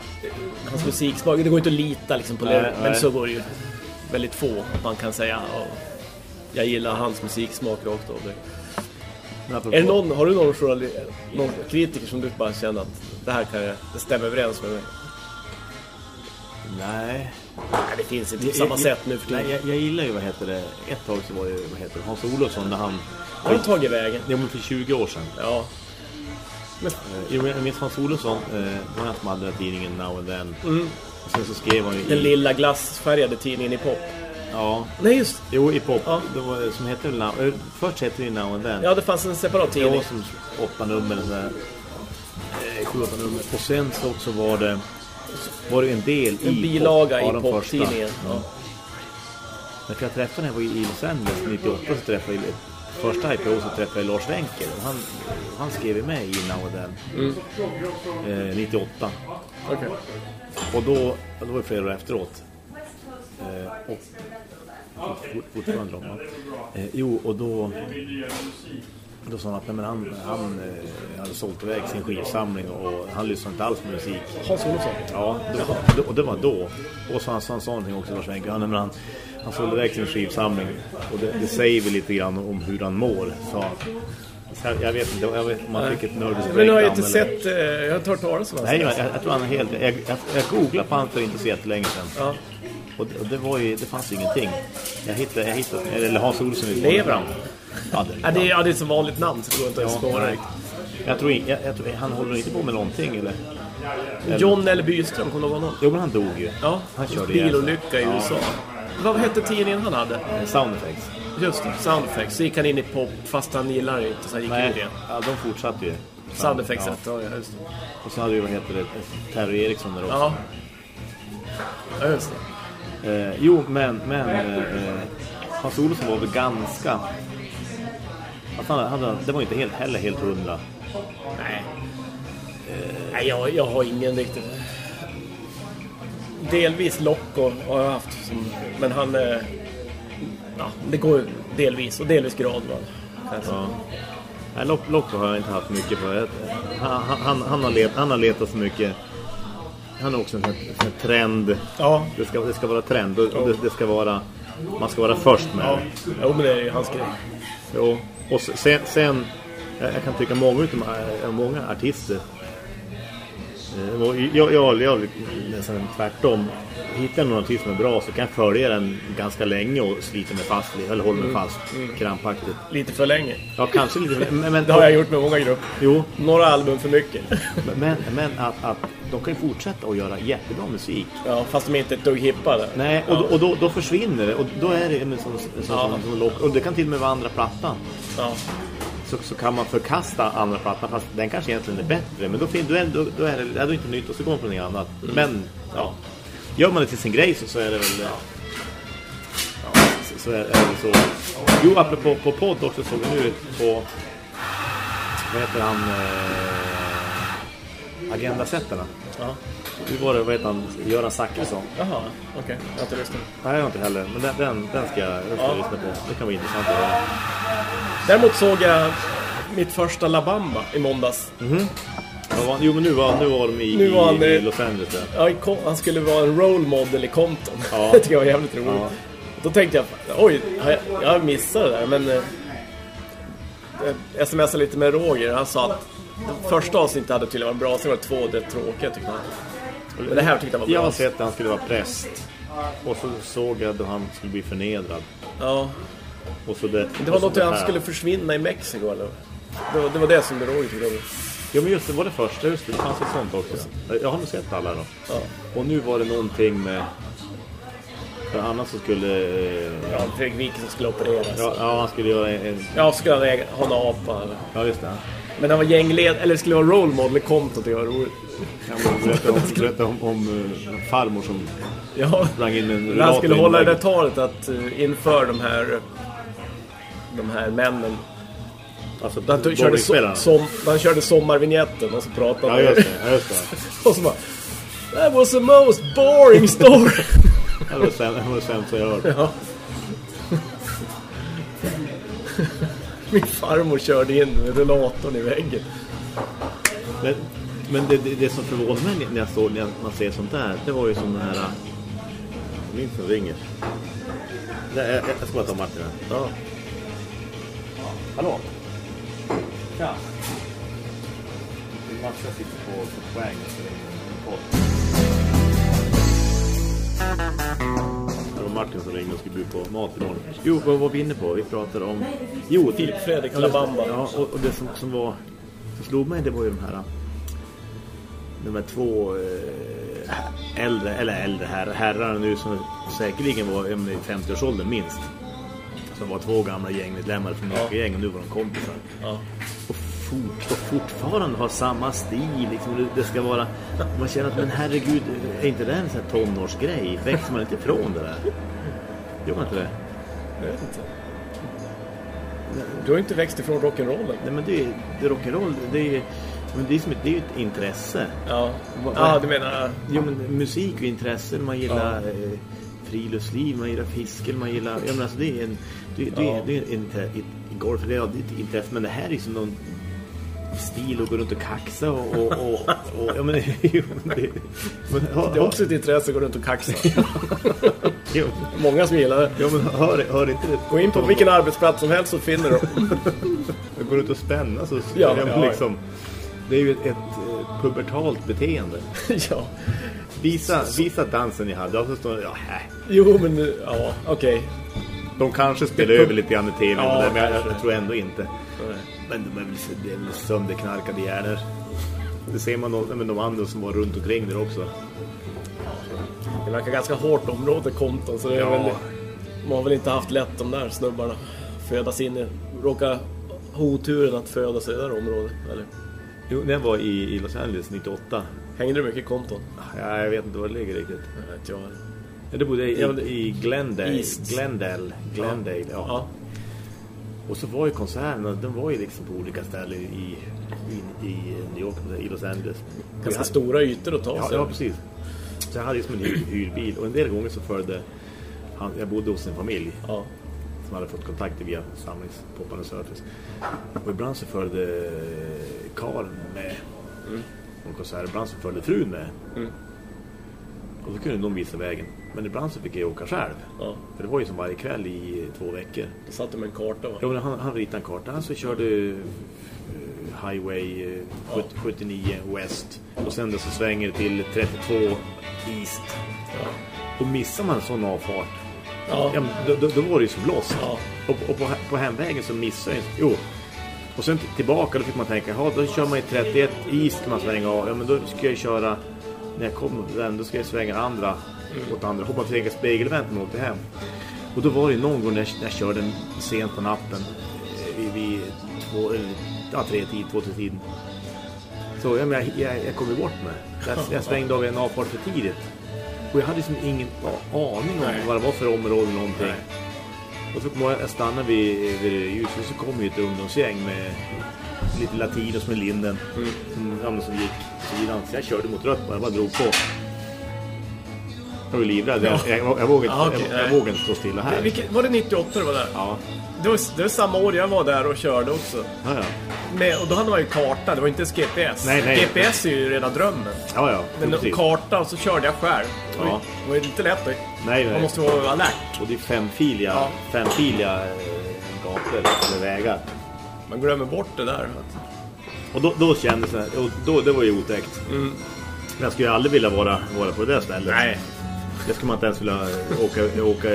hans musiksmak, det går inte att lita liksom på det. Men så går det ju väldigt få, man kan säga. Och jag gillar hans musiksmak rakt av. Är någon, har du någon, journal- någon kritiker som du bara känner att det här kan jag, det stämmer överens med mig? Nej. Nej, det finns inte på samma sätt nu för Nej, tiden. jag, jag gillar ju, vad heter det, ett tag så var det, vad heter det, Hans Olofsson när han... Har du tagit vägen? Ja, men för 20 år sedan. Ja. Eh, men jag minns Hans Olofsson, eh, han som hade tidningen Now and Then. Mm. Och sen så skrev han ju Den i... lilla glassfärgade tidningen i pop. Ja, Nej, just jo i pop. Ja. Det var, som Now... eh, Först hette det Now and Then. Ja, det fanns en separat Det tidning. var som åtta nummer sådär. Eh, Sju, åtta nummer. Och sen så också var det... Var det en del i... En bilaga pop- i poptidningen. Ja. När jag träffade när jag var i Los Angeles 98 så träffade jag första IPO så träffade jag Lars Wenkel. Och Han, han skrev ju med i Now and Then. Eh, 98. Okej. Och då, då var det flera år efteråt. Eh, och fort, fortfarande va? Eh, jo, och då då sa han att nej, men han, han eh, hade sålt iväg sin skivsamling och han lyssnade inte alls på musik. Hans Olofsson. Ja, då, då, och det var då. Och så han, så han sa någonting också, Lars Wenke. Nej, men han, han sålde iväg sin skivsamling. Och det, det säger väl lite grann om hur han mår. Så, så jag, vet inte, jag vet om man fick ett nervous Men du har inte eller- sett... Jag har inte hört talas om Nej, hans jag, jag tror han är helt... Jag, jag, jag googlade på han för inte så jättelänge sedan. Ja. Och, det- och det var ju... Det fanns ingenting. Jag hittade... Jag hittade eller Hans Olsson... Lever han? Ja, det, Ja, det, är, ja, det är så vanligt namn så det går inte att nej. riktigt. jag, tror, jag, jag tror... Han håller inte på med någonting, eller? John L. Byström, kommer du ihåg honom? Jo, men han dog ju. Ja, Han körde bilolycka i Ja. USA. Vad hette tidningen han hade? Sound effects. Just det, Sound Effects. Så gick han in i pop, fast han gillar det inte, så gick in i Nej, det. ja, de fortsatte ju. Sound Effects, ja. ja. ja, just det. Och så hade vi, vad heter det, Terry Eriksson där också. Ja. Ja, just det. Eh, jo, men, men eh, eh, Hans Olsson var väl ganska... Alltså han, han, det var inte helt, heller helt hundra. Nej. Nej, jag, jag har ingen riktigt... Delvis Locko har jag haft, som, men han... eh, Ja, det går delvis, och delvis Gradvall. säga. Ja. Nej, Lock, Locko har jag inte haft mycket för. Han, han, han, har let, han har letat så mycket. Han är också en, här trend. Ja, Det ska, det ska vara trend. Och det, det ska vara... Man ska vara först med ja. Jo, men det är ju hans grej. Jo. Och sen... sen jag, jag kan tycka många äh, många artister jag, jag, jag nästan tvärtom hittar jag någon artist som är bra så kan jag följa den ganska länge och slita mig fast eller hålla mig fast krampaktigt. Lite för länge. Ja, kanske lite men, men, Det har jag gjort med många grupper. Jo, Några album för mycket. men, men att, att de kan ju fortsätta att göra jättebra musik. Ja, fast de är inte ett dugg hippade. Nej, och, då, och då, då försvinner det. Och då är det en sån, sån, Ja. sån lock. Och det kan till och med vara andra plattan. Ja. Så, så kan man förkasta andra plattan fast den kanske egentligen är bättre. Men då, fin, då, är, då, då är det inte nytt och så går man på något annat. Men, ja. Gör man det till sin grej så, så är det väl... Ja, så, så är, är det så. Jo, apropå på podd också såg vi nu på... Vad heter han? Eh, Agendasättarna. ja. Nu var det, vad heter han? Göran Zachrisson. Jaha, okej. Jag har inte lyssnat. Nej, jag har inte heller. Men den, den, den ska jag, den ska jag lyssna på. Det kan vara intressant att höra. Däremot såg jag mitt första La Bamba i måndags. Var han? Jo, men nu var, nu var de i, Nu var han, i, Los Angeles. Ja, Kom- han skulle vara en role model i Compton. Ja. det tycker jag var jävligt roligt. Ja. Då tänkte jag, oj, jag, missat det där, men... Eh, jag smsade lite med Roger, han sa att det första avsnittet hade tydligen varit bra, sen var det två det tråkiga tyckte han. Men det här tyckte jag var Jag bra. har sett att han skulle vara präst. Och så såg jag då han skulle bli förnedrad. Ja, Och så det, det var något att han skulle försvinna i Mexiko eller? Det var det, var det som Roger tyckte om. Ja men just det var det första, just det, det fanns ett sånt också. Jag har nog sett alla då. Ja. Och nu var det någonting med... För annars så skulle... eh, Ja, Fredrik Wiking som skulle opereras. Ja, ja han skulle göra en... Ja, skulle han ha en apa. Eller. ja just det. Men han var gängled, eller skulle vara role model kontot. Det var roligt. Han berättade om, om, om eh, farmor som Ja, sprang in en när han skulle hålla det där talet att uh, inför de här de här männen. Alltså, Han, körde, bowlingspelarna. som, han körde sommarvinjetten och så pratade Ja just det, just det. Och så bara That was the most boring story. Det var det säm- det var det sämsta jag hört. ja. Min farmor körde in rullatorn i väggen. Men, men det, det, det som förvånar mig när, jag såg, när man ser sånt där, det var ju som den här... äh, Min som ringer. Det är, jag ska bara ta Martin här. Ja. Hallå? Ja. Massa sitter på, poäng. Det var Martin som ringde och skulle bjuda på mat imorgon. Jo, vad var vi inne på? Vi pratade om... Jo, till Fredrik Alabamba. Ja, och, och det som, som var... Som slog mig, det var ju de här... De här två eh, äldre, eller äldre her, herrar nu som säkerligen var ja, i 50-årsåldern minst. Som var två gamla gängmedlemmar från olika gäng och nu var de kompisar. Ja. Och, fort, fortfarande har samma stil. Liksom, det, ska vara... Man känner att, men herregud, är inte det en sån här tonårsgrej? Växer man inte ifrån det där? Gör man inte det? Jag vet inte. Du har ju inte växt ifrån rock'n'rollen. Nej, men det är, det är rock'n'roll. Det är, men det är, som ett, det är ju ett intresse. Ja. Ja, du menar... Jo, men musik och intressen. Man gillar eh, friluftsliv, man gillar fiske, man gillar... Ja, men alltså det är en... Det, det, Ja. det är en inte, ett, golf, det är ett intresse. Men det här är som någon stil att gå runt och kaxa och... och, och, och ja, men, jo, det, men, hör, Det är också ett intresse att gå runt och kaxa. jo, Många som gillar det. ja, men hör, hör inte det? Gå in på vilken arbetsplats som helst så finner du. Jag går ut och spänna så... Ja, ja, liksom, Det är ju ett, ett eh, pubertalt beteende. ja. Visa, visa dansen ni hade. Och så står ja, här. Jo, men ja, okej. De kanske spelar över lite grann i tv, Ja, men, jag, jag, tror ändå inte. Men de är väl, det är väl sönderknarkade hjärnor. Det ser man de, men de andra som var runt omkring där också. Det verkar ganska hårt område konton så det är Ja. väl, man har väl inte haft lätt de där snubbarna. Födas in i, råka ha oturen att födas i det där området. Eller? Jo, när jag var i, i Los Angeles 98. Hängde du mycket konton? Ja, jag vet inte var det ligger riktigt. Jag vet inte jag. Ja, det bodde i, i Glendale. East. Glendale. Glendale, ja. Ja. Och så var ju konserterna, de var ju liksom på olika ställen i, i, i New York, i Los Angeles. Ganska Jag- stora ytor att ta Ja, sig. ja, precis. Så jag hade liksom en hyr, hyrbil och en del gånger så följde han, jag bodde hos en familj Ja. som hade fått kontakter via samlingspopparna service. Och ibland så följde Karl med på konsert, ibland så följde frun med. Mm. Och så kunde de visa vägen. Men ibland så fick jag åka själv. ja. För det var ju som varje kväll i två veckor. Då satt du med en karta va? Ja, han, han ritade en karta. Han så körde eh, Highway eh, 70, 79 West. Och sen då så svänger det till 32 East. Ja. Och missar man en sån avfart, Ja. ja, då, då, då var det ju som loss. Ja. Och, och på, på hemvägen så missade jag Jo. Och sen tillbaka då fick man tänka, ja då kör man i 31 East kan man svänga av. Ja men då ska jag köra, när jag kommer den, då ska jag svänga andra åt andra. Hoppas att jag tänka spegelvänt när jag åkte hem. Och då var det någon gång när jag, när jag körde sent på natten eh, vid, vid två, eller, ja, tre tid, två till tiden. Så ja, men jag, jag, jag kom ju bort med. Jag, jag svängde av en avfart för tidigt. Och jag hade liksom ingen aning om Nej. vad det var för område någonting. Nej. Och så kom jag, jag stannade vid, vid ljuset så kom ju ett ungdomsgäng med lite latinos med linden Mm. som, ja, men som gick sidan. Så jag körde mot rött bara, jag bara drog på. Jag var livrädd. Jag, jag, jag, jag, vågade, Ja, okej, jag, jag vågade inte stå stilla här. Vilket, var det 98 du var där? Ja, Det var, det var samma år jag var där och körde också. ja, ja. Med, och då hade man ju karta, det var inte ens GPS. Nej, nej. GPS är ju redan drömmen. ja, ja Men precis. karta och så körde jag själv. Det var ju- Ja. Det var ju inte lätt Nej, nej. Man måste vara alert. Och det är femfiliga, Ja. femfiliga eh, gator eller vägar. Man glömmer bort det där. Och då, då kändes det, och då, det var ju otäckt. Mm. Men jag skulle ju aldrig vilja vara, vara på det där stället. Nej. Det skulle man inte ens vilja åka, åka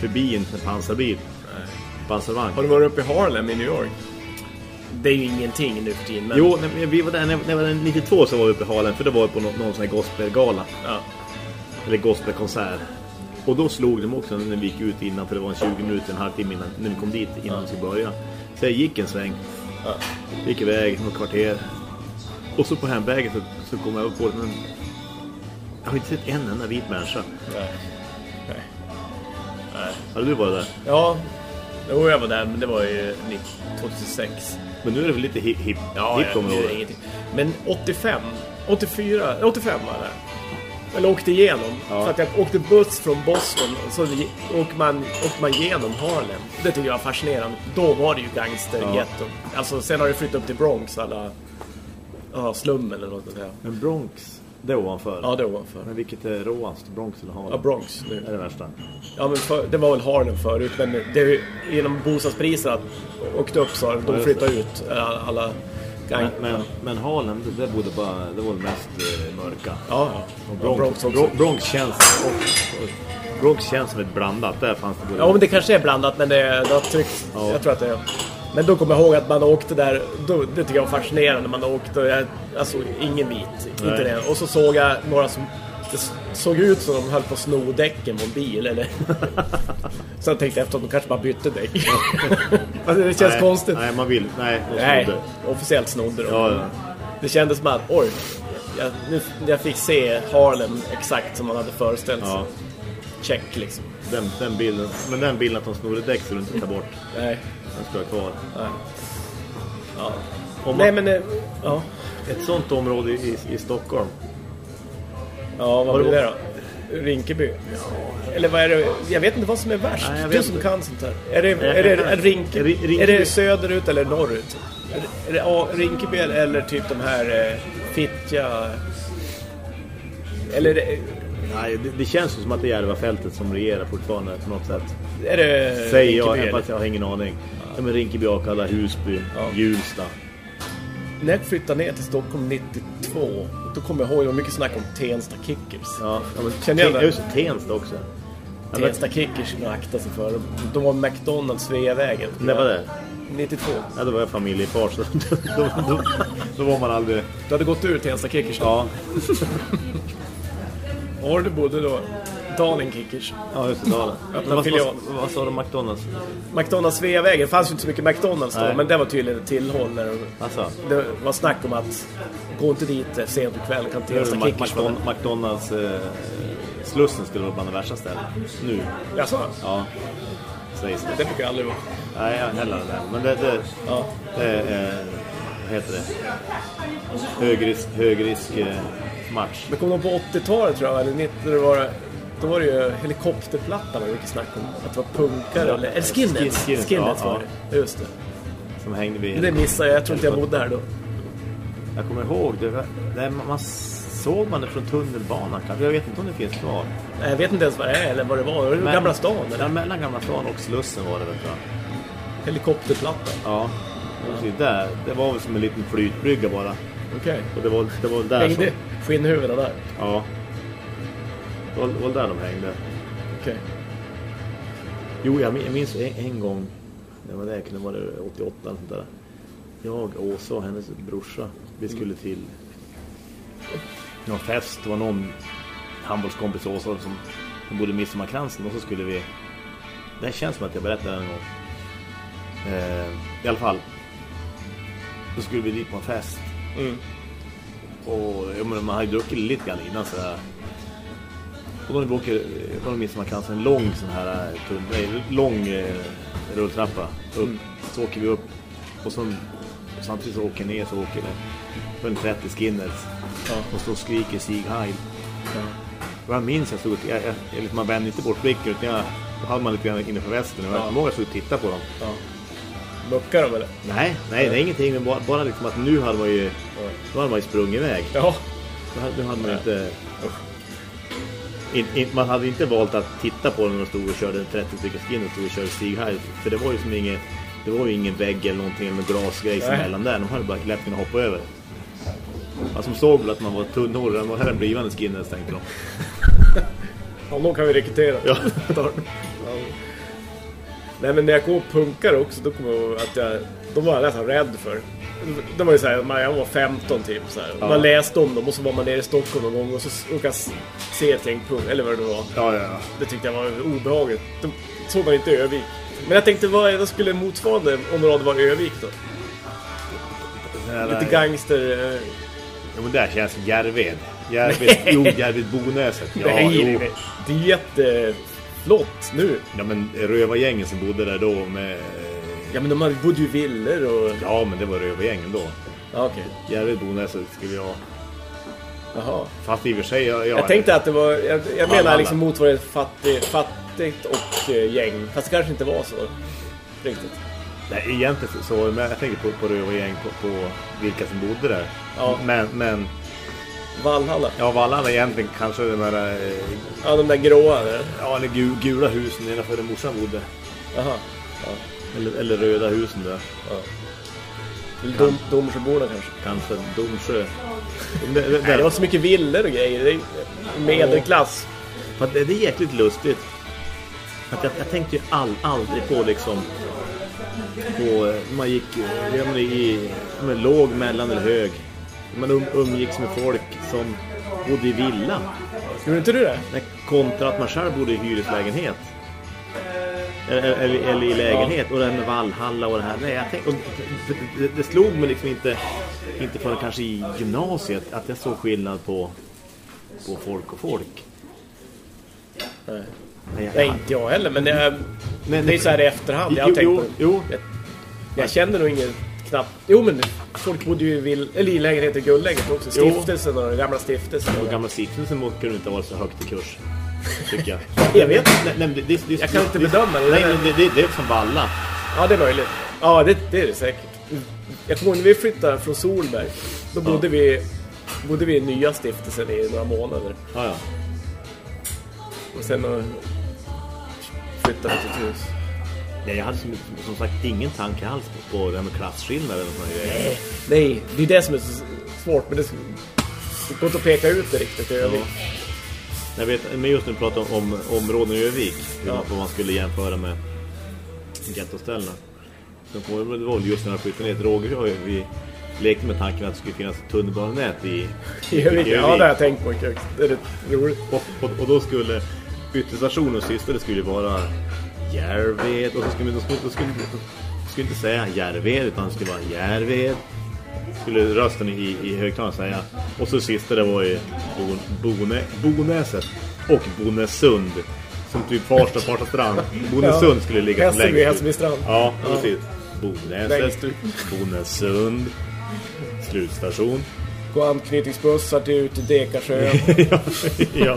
förbi en pansarbil. Pansarvagn. Har du varit uppe i Harlem i New York? Det är ju ingenting nu för tiden. Men... Jo, men vi var där, när när jag var 92 så var vi uppe i Harlem för det var vi på någon, någon sån här gospelgala. Ja. Eller gospelkonsert. Och då slog de också när vi gick ut innan för det var en 20 minuter, en halvtimme innan när vi kom dit innan vi skulle börja. Så jag gick en sväng. Ja. Gick iväg något kvarter. Och så på hemvägen så, så kom jag upp på det. Men jag har inte sett en enda vit människa. Nej. Nej. Nej. Hade du varit där? Ja, jo, jag var där, men det var ju 2006. Men nu är det väl lite hip, hip, Ja, det är område. ingenting. Men 85, 84, 85 var där. Eller åkte igenom. Ja. För att jag åkte buss från Boston och så åkte man, åkte man igenom Harlem. Det tycker jag var fascinerande. Då var det ju gangstergetto. Alltså sen har det flyttat upp till Bronx, alla... Ja, slummen eller något sånt där. Men Bronx, det är ovanför. Ja, det var ovanför. Men vilket är råast? Bronx eller Harlem? Ja, Bronx nu. är det värsta. Ja, men för, det var väl Harlem förut, men det är ju genom bostadspriserna åkte upp så har de flyttat ut eh, alla. Men, men, men Harlem, det, det, bara, det var det mest eh, mörka. Ja, Och ja. Bronx, också. Bronx, Bronx känns och, och, Bronx känns som ett blandat. Där fanns det både... Ja, men det kanske är blandat, men det, det har tryckts. Ja. Jag tror att det är. Men då kommer jag ihåg att man åkte där, då, det tycker jag var fascinerande, man åkte, och jag, alltså ingen vit, inte Nej. det. Och så såg jag några som, det såg ut som de höll på att sno däcken på en bil, eller? så jag tänkte efter att de kanske bara bytte däck. alltså, det känns nej, konstigt. Nej, man vill. Nej, de Nej, snodde. officiellt snodde de. Ja, ja. Det kändes som att, oj, jag, nu, jag fick se Harlem exakt som man hade föreställt sig. Ja, Check liksom. den, den bilden. Men den bilden att de snodde däck så du inte tar bort. Nej. Den ska vara kvar. Nej. Ja. Om Nej man, men, eh, ja. Ett sånt område i, i Stockholm. Ja, vad blir det då? Rinkeby? Eller vad är det? Jag vet inte vad som är värst. Nej, jag du vet som inte. kan sånt här. Är det, är det, jag är Rinke, Ri- Rinkeby- är det söderut eller norrut? Är det, ja, Rinkeby eller typ de här eh, Fittja? Eller Nej, det, det känns ju som att det är Järvafältet som regerar fortfarande på något sätt. är det Säger jag, Rinkeby, fast jag har ingen aning. Ja. men Rinkeby, Akalla, Husby, Ja. Hjulsta. När jag flyttade ner till Stockholm 92, då kommer jag ihåg det var mycket snack om Tensta Kickers. Ja, men Känner jag? Just Tensta också. Tensta Kickers skulle akta sig för. De var McDonalds Sveavägen. när var det? 92. Ja, då var jag familjefar så då, då, då, då var man aldrig... Du hade gått ur Tensta Kickers då? Ja, Var du bodde då? Darling Kickers. ja just det. Dalen. Vad, vad, vad sa du McDonalds? McDonalds Sveavägen, det fanns ju inte så mycket McDonalds då, Nej. men det var tydligen ett tillhåll de- Alltså, det var snack om att gå inte dit eh, sent på kvällen, kan du, Kickers vara McDonalds, eh, Slussen skulle vara bland de värsta ställena. Nu. där. Jaså? Ja, sägs det. Det brukar aldrig vara. Nej, jag heller det. Men det, det, Ja. det är... Vad heter det? Högrisk, högrisk eh, match. Men kom de på 80-talet tror jag, eller 90, då var det, då var det ju helikopterplatta var det mycket snack om. Att det var punkare, Ja. eller, eller skinheads. Skin- skinheads, Skinheads ja, var det. Just det. Som hängde vid... Det missade jag, jag tror inte jag bodde här då. Jag kommer ihåg det. var- det man såg man det från tunnelbanan kanske. Jag vet inte om det finns kvar. Jag vet inte ens vad det är eller vad det var. Det var Men- Gamla stan eller? Ja, mellan Gamla stan och Slussen var det väl tror jag. Helikopterplatta. Ja. Där. Det var väl som en liten flytbrygga bara. Okej. Och det var, det var där Hängde som... skinnhuvudena där? Ja. Det var, det var där de hängde. Okej. Jo, jag min- jag minns en, en gång. Det var det, kunde vara 88 eller sånt där. Jag, Åsa och hennes brorsa. Vi skulle till någon fest. Det var någon handbollskompis Åsa som, som bodde i Midsommarkransen. Och så skulle vi... Det känns som att jag berättade det en gång. Eh, I alla fall. Då skulle vi dit på en fest. Mm. Och ja, men man hade ju druckit lite grann innan så här. Och då åker, man kanske en lång sån här eh, tunn, nej, lång eh, rulltrappa upp. Så åker vi upp och så, samtidigt så åker ner så åker det en 30 skinners. Ja. Och så skriker Sieg Heil. Ja. Och jag minns jag stod, jag, jag, jag, liksom, man vände inte bort blicken utan jag, då hade man lite grann inne på västen. Och jag Ja. kommer ihåg att jag stod och tittade på dem. ja. Muckar de eller? Nej, nej, det är ingenting. Men bara, bara liksom att nu hade man ju, nu hade man ju sprungit iväg. Ja. Nu hade, hade man inte... in, in, man hade inte valt att titta på när de stod och körde 30 stycken skin och stod och körde stighaj. För det var ju som ingen, det var ju ingen vägg eller någonting eller någon glasgrej Nej. emellan där. De hade bara lätt kunnat hoppa över. Alltså de såg väl att man var tunnhårig. De var här en blivande skinheads tänkte de. Ja, någon kan vi rekrytera. Ja. Ja. Nej men när jag på punkare också, då kom jag ihåg att jag, de var jag nästan rädd för. Det var ju såhär, man- jag var 15 typ så. Ja. Man läste om dem och så var man nere i Stockholm någon gång och så råkade se ett gäng punk, eller vad det nu var. Ja, ja, ja. Det tyckte jag var obehagligt. De såg man inte i Övik. Men jag tänkte, vad, vad skulle motsvarande område vara i Övik då? Lite gangster... Ja, men där känns Järved. Järved, jo, Järved Bonäset. Ja, nej, jo. nej, nej. Det är jätteflott nu. Ja, men rövargängen som bodde där då med... Ja men de bodde ju i villor och... Ja, men det var rövargängen då. Ja, okej. Järved Bonäset skulle jag... Jaha. Fast i och för sig... Jag, jag, Jag tänkte att det var... Jag, jag menar liksom motsvarighet fattig, fattigt och eh, gäng. Fast det kanske inte var så. Riktigt. Nej, egentligen så... Men jag tänker på, på rövargäng, på, på vilka som bodde där. Ja. Men, men... Valhalla. Ja, Vallarna egentligen kanske de där... eh, Ja, de där gråa där. Ja, eller gu, gula husen nedanför där morsan bodde. Jaha. Ja. Eller, eller röda husen där. ja. Dom, Domsjöborna kanske. Kanske Domsjö. Det, det, Nej, det var så mycket villor och grejer. Det är medelklass. Det, det är jäkligt lustigt. Att jag, jag tänkte ju all, aldrig på liksom på, man gick men i med låg, mellan eller hög. Man um, umgicks med folk som bodde i villa. Gjorde inte du det? Nej, Kontra att man själv bodde i hyreslägenhet. Eller, eller, eller i lägenhet. Och det här med Valhalla och det här. Nej, jag tänkte, det, det slog mig liksom inte, inte förrän kanske i gymnasiet att jag såg skillnad på, på folk och folk. Nej. Nej, Nej, inte jag heller. Men det är, Men- det är så här i efterhand. Jag har Jo, tänkt jo, på det. jo. Jag, jag kände nog ingen knappt... Jo, men folk bodde ju i, vill, eller i lägenheter i Guldläget också. Jo. Stiftelsen och den gamla stiftelsen. Och gamla stiftelsen kunde inte ha varit så högt i kurs. Tycker jag. Jag vet Nej, nej, det, det, det, Jag kan inte bedöma det. Nej, men det, det, det är som Valla. Ja, det är möjligt. Ja, det, det är det säkert. Jag kommer ihåg när vi flyttade från Solberg. Då bodde, vi, bodde vi i nya stiftelsen i några månader. Ja, ja. Och sen flyttade till ett hus. Nej, jag hade som, som sagt ingen tanke alls på, på det här med klasskillnader och såna grejer. Nej, det är det som är så svårt. Men det, det går inte att peka ut det riktigt i övrigt. Jag vet, men just nu pratar om, om områden i Övik. Hur Ja. man, skulle jämföra med gettoställena. Så kommer det väl just när jag flyttade ner till Rågerö. Vi lekte med tanken att det skulle finnas ett tunnelbanenät i, I i Ja, det har jag tänkt på. Det är roligt. Och, och, och då skulle ytterstationen och sista det skulle vara Järved och så skulle då skulle, skulle, skulle inte säga Järved utan det skulle vara Järved skulle rösten i, i högtalaren säga och så sista det var ju Bone, Bonäset och Bonäsund som typ Farsta, Farsta strand Bonäsund skulle ligga som längst. Hässelby strand. Ja, precis Bonäset. Bonäsund slutstation Gå anknytningsbussar till ut till Dekasjö. ja, ja.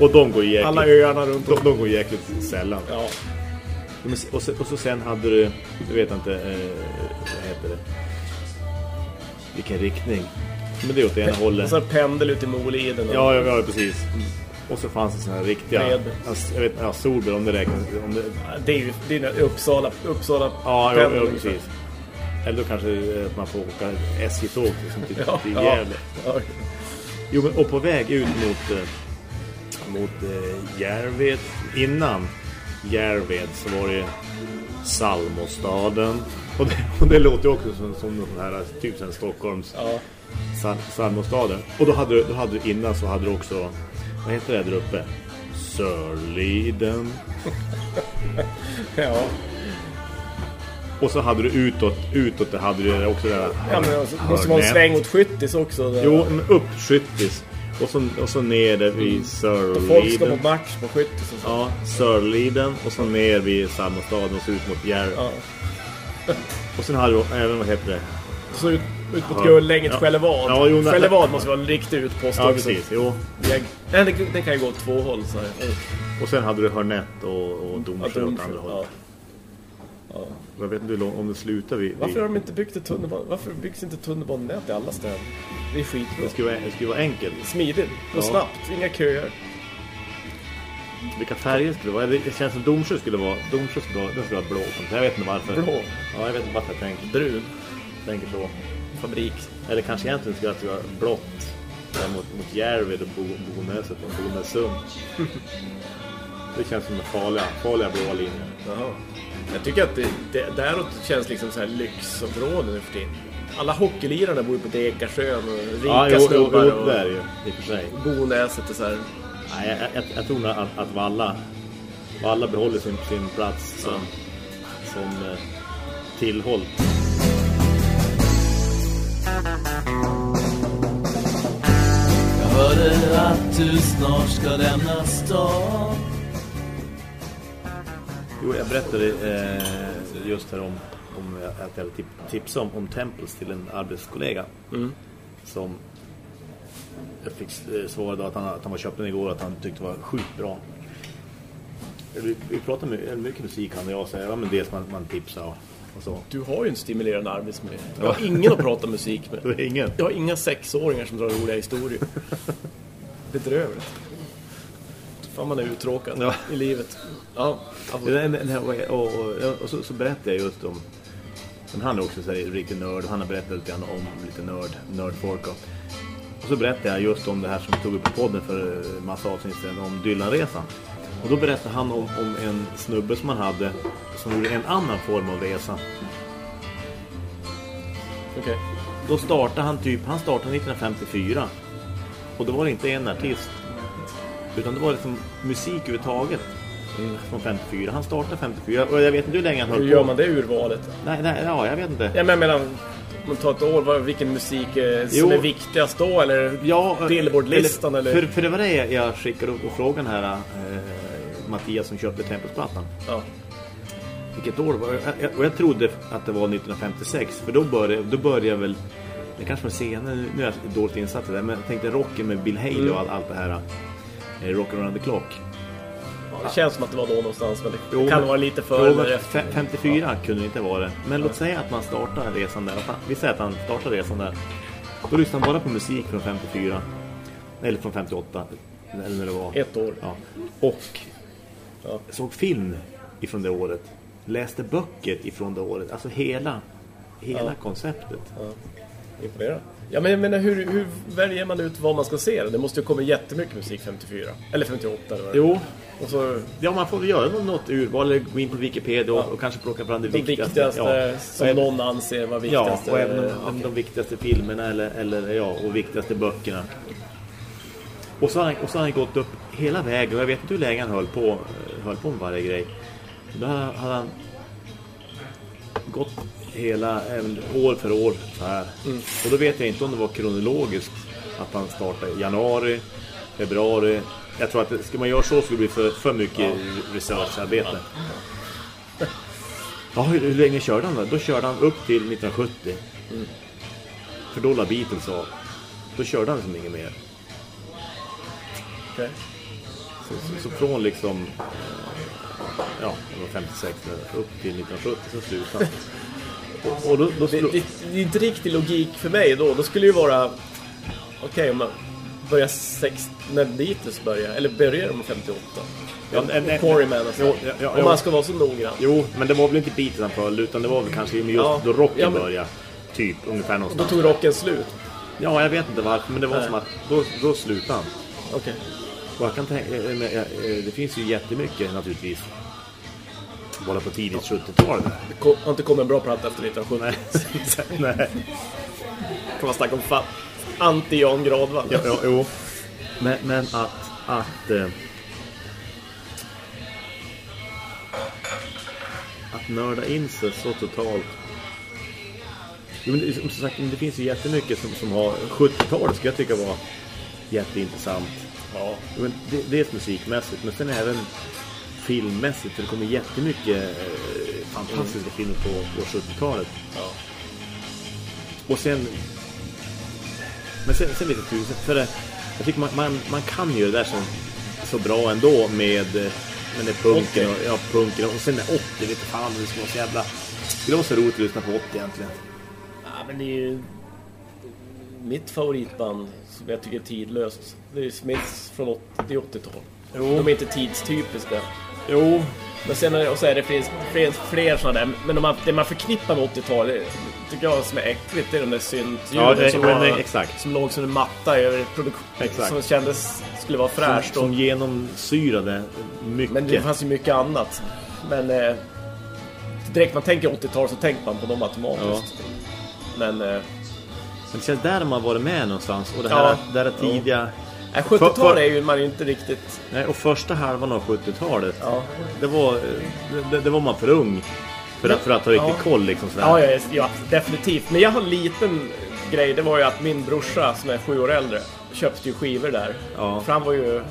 Och de går jäkligt Alla öarna runt de, om. de går jäkligt sällan. Ja. Och, så, och så sen hade du, jag vet inte, eh, vad heter det? Vilken riktning? Men det är åt ena hållet. så pendel ut i Moliden. Ja, ja, ja, precis. Och så fanns det såna här riktiga, Med. alltså, jag vet ja, Solberg om det räknas. Om det, Det är ju det är Uppsala, Uppsala ja, ja, ja, ungefär. precis. Eller då kanske eh, att man får åka SJ-tåg som till, Ja, till. Gävle. Ja. Jo, men och på väg ut mot, eh, mot eh, Järved. Innan Järved så var det Salmostaden. Och det, och det låter ju också som, som sån här typ sen Stockholms Ja. Sal, Salmostaden. Och då hade, du- då hade du innan så hade du också, vad heter det där uppe? Sörliden. ja. Och så hade du utåt, utåt det hade du också där. Ja, men det måste vara en sväng mot Skyttis också. Där. Jo, men upp Skyttis. Och så, och så ner vid Och folk ska Sörliden. på match på så. Ja, Sörliden och så ner vid Salmostaden och så ut mot Järv. Ja. Och sen hade du även, vad heter det? Så ut, ut mot. Gullänget, Ja. Skällevad. Ja, jo, Skällevad måste vara en riktig utpost Ja, också. precis. Jo. Det, det kan ju gå åt två håll. Så här. Och sen hade du Hörnett och, och Domsjö åt andra ja. Jag vet inte om det slutar vid... Varför har de inte byggt ett tunnelban? Varför byggs inte tunnelbanenät i alla städer? Det är skitbra. det, skulle vara, det skulle vara enkelt. Smidigt och Ja. snabbt. Inga köer. Vilka färger skulle det vara? Det känns som Domsjö skulle vara, Domsjö skulle vara, den skulle vara blå. Jag vet inte varför. Blå? Ja, jag vet inte varför jag tänker, Brun. tänker så. Fabrik. Eller kanske egentligen skulle det vara blått. Där mot, mot Järvid och Bo- Bonäset och Bonäsund. Det känns som en farliga, farliga blåa linjer. Jaha. Jag tycker att det, det däråt känns liksom så här lyxområden nu för tiden. Alla hockeylirarna bor ju på Dekarsön och rika Ja, jo, jo, snubbar jo, och det är det ju. I och för sig. Bonäset och så här. Nej, jag, jag, jag tror nog att, att Valla, Valla behåller sin, sin plats som, som eh, tillhåll. Jag hörde att du snart ska lämna stan Jo, jag berättade eh, just här om, om att jag tip, tipsade om, om Temples till en arbetskollega. Som jag fick eh, svara då att han, att han var köpt den igår att han tyckte var sjukt bra. Vi, vi pratade mycket, mycket musik han och jag säger, ja men det som man, man tipsar och, och så. Du har ju en stimulerande arbetsmiljö. Jag har ingen att prata musik med. Det är ingen. Jag har inga sexåringar som drar roliga historier. Bedrövligt. Fan man är uttråkad Ja. i livet. Ja, Den- den här- Och, och, och, så, så berättade jag just om men han är också så här, riktig nörd och han har berättat lite grann om lite nörd, nördfolk och, och så berättade jag just om det här som tog upp i podden för en massa avsnitt sedan om Dylan-resan och då berättade han om, om en snubbe som han hade som gjorde en annan form av resa okej. då startade han typ, han startade 1954 och då var det inte en artist utan det var liksom musik överhuvudtaget från 54, han startade 54 och jag vet inte hur länge han höll Hur på gör man det urvalet? Nej, nej, ja, jag vet inte. Ja, men jag menar, om man tar ett år, vilken musik eh, som Jo. är viktigast då? Eller Ja, Billboardlistan eller? För, för det var det jag- skickade upp frågan här eh, Mattias som köpte Tempelsplattan. Ja. Vilket år det var? Jag, och jag trodde att det var 1956 för då började, då började jag väl det kanske var senare, nu- nu är jag dåligt insatt i det men jag tänkte rocken med Bill Haley och all, allt det här eh, Rock around the clock. Det känns som att det var då någonstans, men det, Jo, kan men- vara lite före eller efter. fe- 54 kunde det inte vara det. Men låt säga att man startar resan där. Han, vi säger att han startar resan där. Då lyssnar han bara på musik från 54. Eller från 58. Eller när det var. Ett år. Ja. Och Ja. såg film ifrån det året. Läste böcker ifrån det året. Alltså hela, hela Ja. konceptet. Imponerande. Ja, men jag menar, hur, hur väljer man ut vad man ska se? då? Det måste ju komma jättemycket musik 54. Eller 58. Eller vad det. Jo, Och så ja, man får väl göra något urval. Eller gå in på Wikipedia och, Ja. och kanske plocka fram det de viktigaste. viktigaste, Ja. som Och- någon anser vara Ja, viktigaste. och även de, Okej. de, viktigaste filmerna eller, eller, ja, och viktigaste böckerna. Och så, har han, och så har han gått upp hela vägen, och jag vet inte hur länge han höll på, höll på med varje grej. Då hade han gått hela, även år för år så här. Och då vet jag inte om det var kronologiskt att han startade i januari, februari. Jag tror att det, ska man göra så skulle det bli för, för mycket researcharbete. Ja, hur, hur länge körde han då? Då körde han upp till 1970. För då la Beatles av. Då körde han liksom inget mer. Okej. Så, så, så från liksom... Ja, det var 56 där, upp till 1970 så slutade. Och, och då, då Det, slog, det, det är inte riktigt logik för mig då. Då skulle det ju vara... Okej, om man börjar sex, när Beatles börjar, eller börjar de 58? Ja, nej, Quarryman och så. Jo, ja, ja, om man ska vara så noggrann. Jo, men det var väl inte Beatles han följde, utan det var väl kanske just Ja. då rocken Ja, men- började. Typ, ungefär Då någonstans. tog rocken slut. Ja, jag vet inte varför, men det var Nej. som att då, då slutade han. Okej. Och jag kan tänka, eh, eh, eh, det finns ju jättemycket naturligtvis. Bara på tidigt 70-tal. Det har inte kommit en bra platta efter 1970. Nej. Kan man snacka om fan. Anti-Jan Gradvall. Ja, ja, jo. Men, men att, att, eh, att nörda in sig så totalt. Jo, men det, som sagt, det finns ju jättemycket som, som har 70-talet ska jag tycka var jätteintressant. Ja. Men det, dels musikmässigt, men sen även filmmässigt. För det kommer jättemycket eh, fantastiska filmer på, på 70-talet. Ja. Och sen... Men sen, sen lite tusen, för det, jag tycker man, man, man kan ju det där som, så bra ändå med, eh, med det punken, och, ja, punken och sen 80, vet fan det skulle vara så jävla... Det skulle vara så roligt att lyssna på 80 egentligen. ja, men det är ju... Mitt favoritband som jag tycker är tidlöst. Det är Smiths från 80 80-tal. De är inte tidstypiska. Jo, Men sen är och så är det fler, fler, fler sådana där. Men de man, det man förknippar med 80-talet, tycker jag som är äckligt, det är de där syntljuden Ja, det- som, men var- exakt. som låg som en matta över produktion. Exakt. Som kändes skulle vara som, fräscht. som och, genomsyrade mycket. men det fanns ju mycket annat. Men eh, direkt man tänker 80-tal så tänker man på dem automatiskt. Men eh, Men det känns där har man varit med någonstans. Och det här, Ja. det här tidiga... nej, För- 70-tal för- är ju man ju inte riktigt... Nej, och första halvan av 70-talet, Ja. det, var, det, det var man för ung för att, för att ha riktigt Ja. koll. Liksom, sådär. Ja, ja, ja, definitivt. Men jag har en liten grej. Det var ju att min brorsa som är sju år äldre köpte ju skivor där. Ja. För han var ju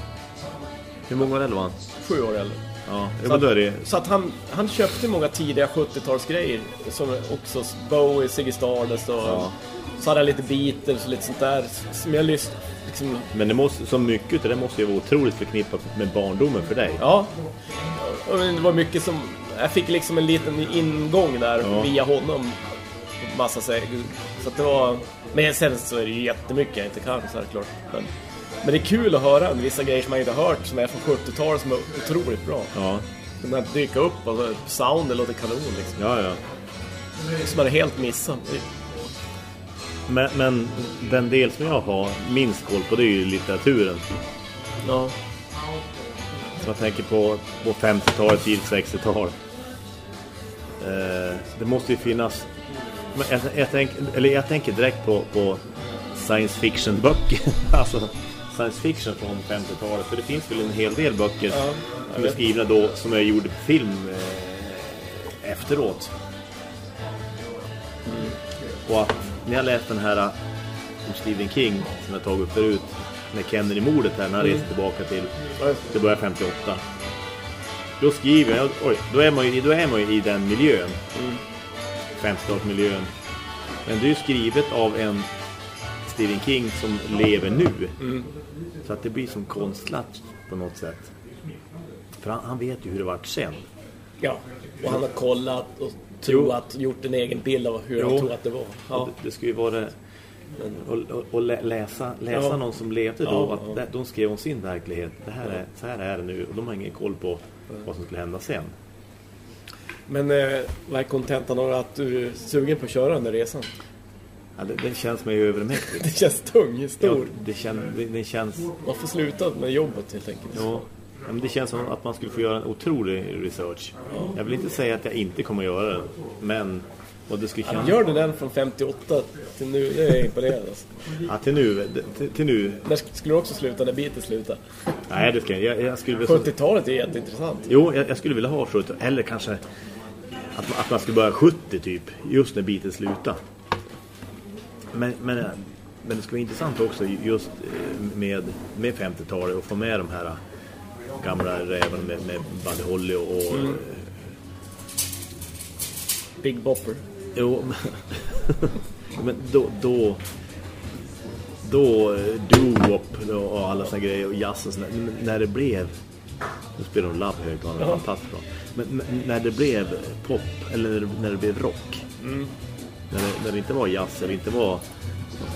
Hur många år äldre var han? sju år äldre. Ja, Så är det... Så att han, han köpte många tidiga 70-talsgrejer. Som också Bowie, Ziggy Stardust och... Ja. Så hade han lite Beatles och lite sånt där. Som jag lyssnade... Liksom, Men det måste, så mycket det måste ju vara otroligt förknippat med barndomen för dig. ja. Det var mycket som... Jag fick liksom en liten ingång där Ja. via honom. Massa säger. Så att det var... Men sen så är det ju jättemycket jag inte kan så här klart. Men, men det är kul att höra vissa grejer som man inte har hört som är från 70-talet som är otroligt bra. Ja, De där dyka upp och så soundet låter kanon liksom. ja, ja. Som man helt missat. Men, men den del som jag har minst koll på det är ju litteraturen. Ja. Så jag tänker på, på 50-talet, till 60-tal. Eh, det måste ju finnas... Jag, jag, tänk, eller jag tänker direkt på, på science fiction-böcker. alltså science fiction från 50-talet. För det finns väl en hel del böcker Ja, som är skrivna då som är gjorda på film eh, efteråt. Och att när jag läste den här eh, om Stephen King som jag tagit upp förut med Kennedy-mordet här när han reser tillbaka till det börjar 58. Då skriver jag, oj, då är man ju, då är man ju i den miljön. 50-talsmiljön. Men det är ju skrivet av en Stephen King som lever nu. Så att det blir som konstlat på något sätt. För han, han vet ju hur det vart sen. ja. Och han har kollat och Jo. troat, gjort en egen bild av hur Jo. tror att det var. Ja. Det, det ska ju vara och, lä- läsa, läsa Ja. någon som levde då Ja, att ja. de skrev om sin verklighet. Det här är, så här är det nu och de har ingen koll på vad som skulle hända sen. Men eh, vad är kontentan av att du är sugen på att köra den där resan? Ja, det, det känns mig övermäktigt. Det känns tung, Ja, stor. det, kän, det, det känns Man får sluta med jobbet helt enkelt. ja, ja, men det känns som att man skulle få göra en otrolig research. Jag vill inte säga att jag inte kommer att göra det, men och det skulle kännas Gör du den från 58 till nu? Det är jag imponerad alltså. ja, till nu till, till nu. När skulle du också sluta när Beatles slutar? Nej, det ska jag. Jag, skulle väl 70-talet är jätteintressant. Jo, jag, jag skulle vilja ha 70 eller kanske att, man- att man skulle börja 70 typ just när Beatles slutade. Men, men, men det skulle vara intressant också just eh, med, med 50-talet och få med de här gamla rävarna med, med Buddy Holly och, och Big Bopper. Jo, men- men då, då, då eh, doo-wop och alla såna grejer och jazz och såna, n- när det blev nu spelar de Love högtalare, Ja. fantastiskt bra. Men, men när det blev pop, eller när det, när det blev rock, Mm. när, det, när det inte var jazz eller inte var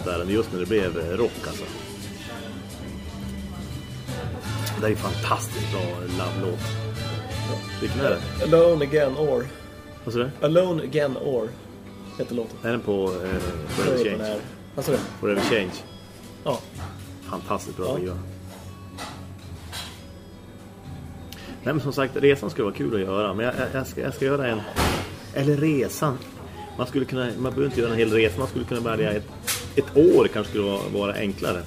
där, men just när det blev rock alltså. Det är ju fantastiskt bra Love-låt. Vilken är det? Alone again or. Vad sa du? Alone again or. Heter låten. Är den på eh, Forever är Change? Vad sa du? Forever Change. Ja. Fantastiskt bra Ja. skiva. Nej men som sagt, resan skulle vara kul att göra. Men jag, jag, jag, ska, jag ska göra en... Eller resan. Man skulle kunna, man behöver inte göra en hel resa. Man skulle kunna välja ett, ett år kanske skulle vara, vara enklare.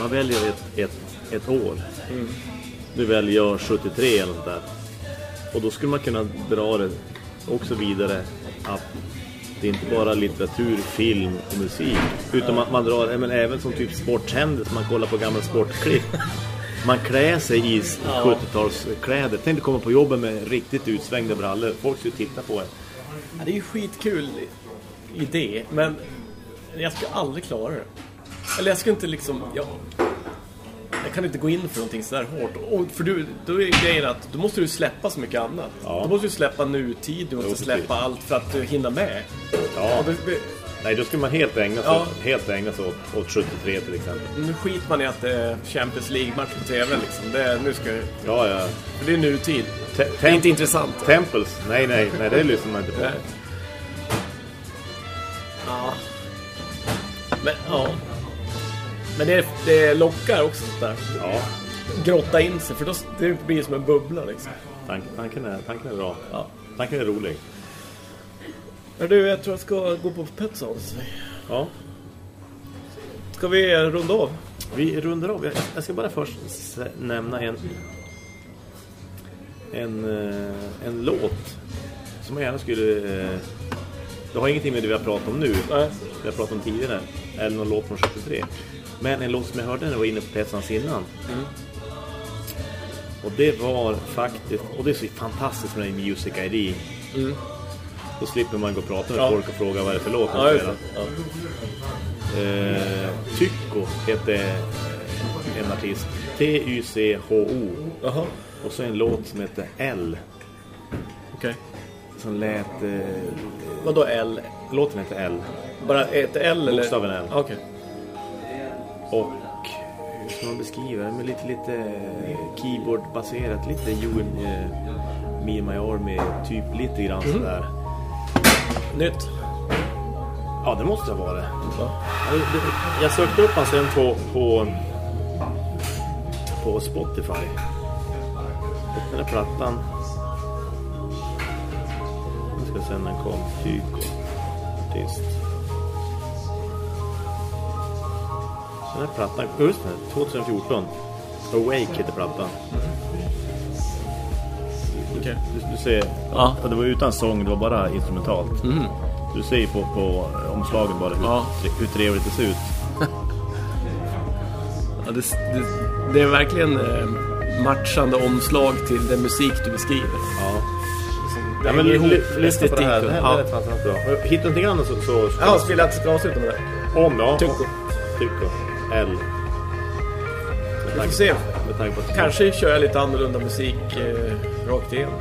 Man väljer ett, ett, ett år. Nu väljer jag 73 eller något där. Och då skulle man kunna dra det också vidare att det är inte bara litteratur, film och musik utan man, man drar men även som typ sporthändelser, man kollar på gamla sportklipp. Man klär sig i 70-talskläder. Tänk dig komma på jobbet med riktigt utsvängda brallor. Folk skulle titta på en. Ja, det är ju skitkul idé, men jag ska aldrig klara det. Eller jag ska inte liksom... Jag, jag kan inte gå in för någonting så här hårt. Och för du, då är grejen att då måste du släppa så mycket annat. Ja. Då måste du släppa nutid, du måste Jo, släppa allt för att du hinner med. Ja. Det, det, Nej, då skulle man helt ägna sig, Ja. helt ägna sig åt, åt 73 till exempel. Nu skiter man i att det är Champions League-match på TV liksom. Det är, nu ska det, Ja, ja. för det är nutid. Te- Det är inte intressant. Temples? Nej, nej, nej, det lyssnar man inte på. Nej. Ja. Men, ja. Men det, det lockar också sånt där. Ja, Grotta in sig, för då det blir det som en bubbla liksom. tank, tanken, är, tanken är bra. Ja. Tanken är rolig. Hör du, jag tror jag ska gå på Pet Sounds. Ja. Ska vi runda av? Vi rundar av. Jag, jag ska bara först nämna en en, eh, en låt som jag gärna skulle... eh, Det har ingenting med det vi har pratat om nu. Nej. Vi har pratat om tidigare. Eller någon låt från 73. Men en låt som jag hörde när jag var inne på Petsans innan. Och det var faktiskt... Och det är så fantastiskt med den Music ID. Då slipper man gå och prata med Ja. folk och fråga vad det är för låt de Ja, spelar. Ja. Eh, Tycho hette eh, en artist. T-Y-C-H-O. Och så en låt som heter L. okej. Som lät... Eh, Vadå L? låten heter L. Bara ett L eller? Bokstaven L. Okej. Och hur ska man beskriva det? Med lite, lite keyboardbaserat. Lite You and eh, Me and My Army. Typ lite grann sådär. Nytt. Ja, det måste ha varit. Ja. Ja, det- Jag sökte upp han sen på, på, på Spotify. Den här plattan... Nu ska jag se när den kom. Tycho. Artist. Den här plattan... Just det, 2014. Awake heter plattan. Okej. Du, du ser... Ja. Det var utan sång, det var bara instrumentalt. Du ser på, på omslagen bara hur, Ja. hur trevligt det ser ut. Ja, det, det, det är verkligen eh, matchande omslag till den musik du beskriver. Ja. Det Ja, men lyssna på det här. Det här Ja. är fantastiskt bra. Hittar du någonting annat så... så Ja, så du ska avsluta med det. Om ja. Tycho. Tycho. L. Vi får se. Med tanke på att Kanske kör jag lite annorlunda musik eh, rakt igenom.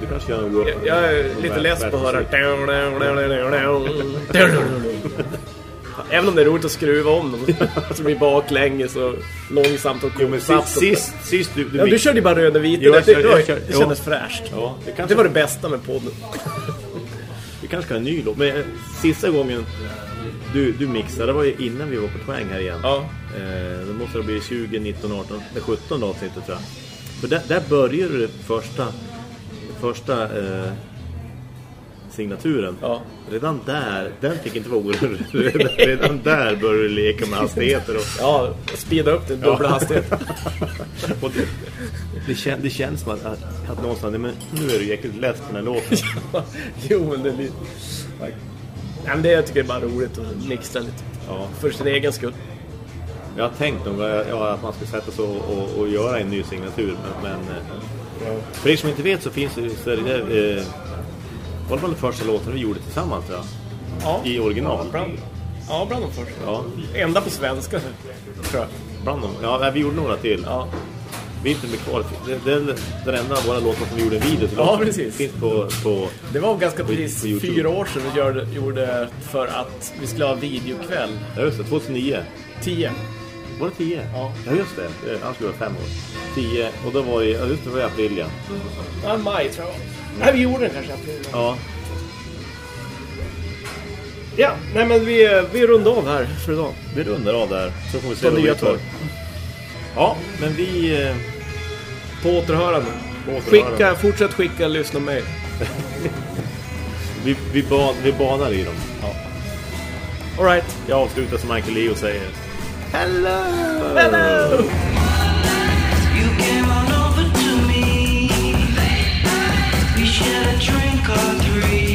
Du kanske gör något Jag, jag är lite less på att höra... Även om det är roligt att skruva om dem. Så det blir baklänges och långsamt och konstant. sist, sist, du... du Ja, du körde ju bara röd och vit. Jo, det, kör- det, kör- det kändes fräscht. Ja, det kanske, Det var det bästa med podden. Vi kanske ska ha en ny låt. Men eh, sista gången du, du mixade, det var ju innan vi var på Twang här igen. Ja. Eh, det måste det bli 20, 19, 18, det 17 avsnittet tror jag. För där, där började det första, första eh, signaturen. Ja. Redan där, den fick inte vara orolig. Redan, redan där började du leka med hastigheter. Och, Ja, speeda upp det, dubbla hastighet. och det, det, kän, det känns som att, att, att någonstans, men nu är du jäkligt lätt på den här låten. jo, men det är lite... Nej, men det jag tycker jag är bara roligt att mixtra lite. Ja. För sin egen skull. Jag har tänkt gång ja, att man ska sätta sig och, och, och göra en ny signatur. Men, men eh, för er som inte vet så finns det, så det eh, var det bland de första låtarna vi gjorde tillsammans tror jag. Ja. I original. Bland, ja, bland de första. Ja, Enda på svenska, tror jag. bland dem. Ja, vi gjorde några till. Ja, Vilten blir kvar. Det, är den enda av våra låtar som vi gjorde en video till. Ja, precis. Finns på, på det var ganska På- precis på fyra år sedan vi gjorde, gjorde för att vi skulle ha videokväll. ja, just det, 2009. Tio. Var det 10? Ja. ja just det. Han skulle vara fem år. 10. Och då var det, ja, just det, var i april ja. Ja, maj tror jag. Nej, vi gjorde den kanske i april. Ja, Ja, nej men vi, vi rundar av här för idag. vi rundar av där. Så får vi se vad vi tar. Ja, men vi... Eh, På återhörande. på återhörande. Skicka, fortsätt skicka, lyssna med. Vi, vi, ban, vi banar i dem. Alright. Jag avslutar som Michael Leo säger. Hello! You came on over to me. We shared a drink or three.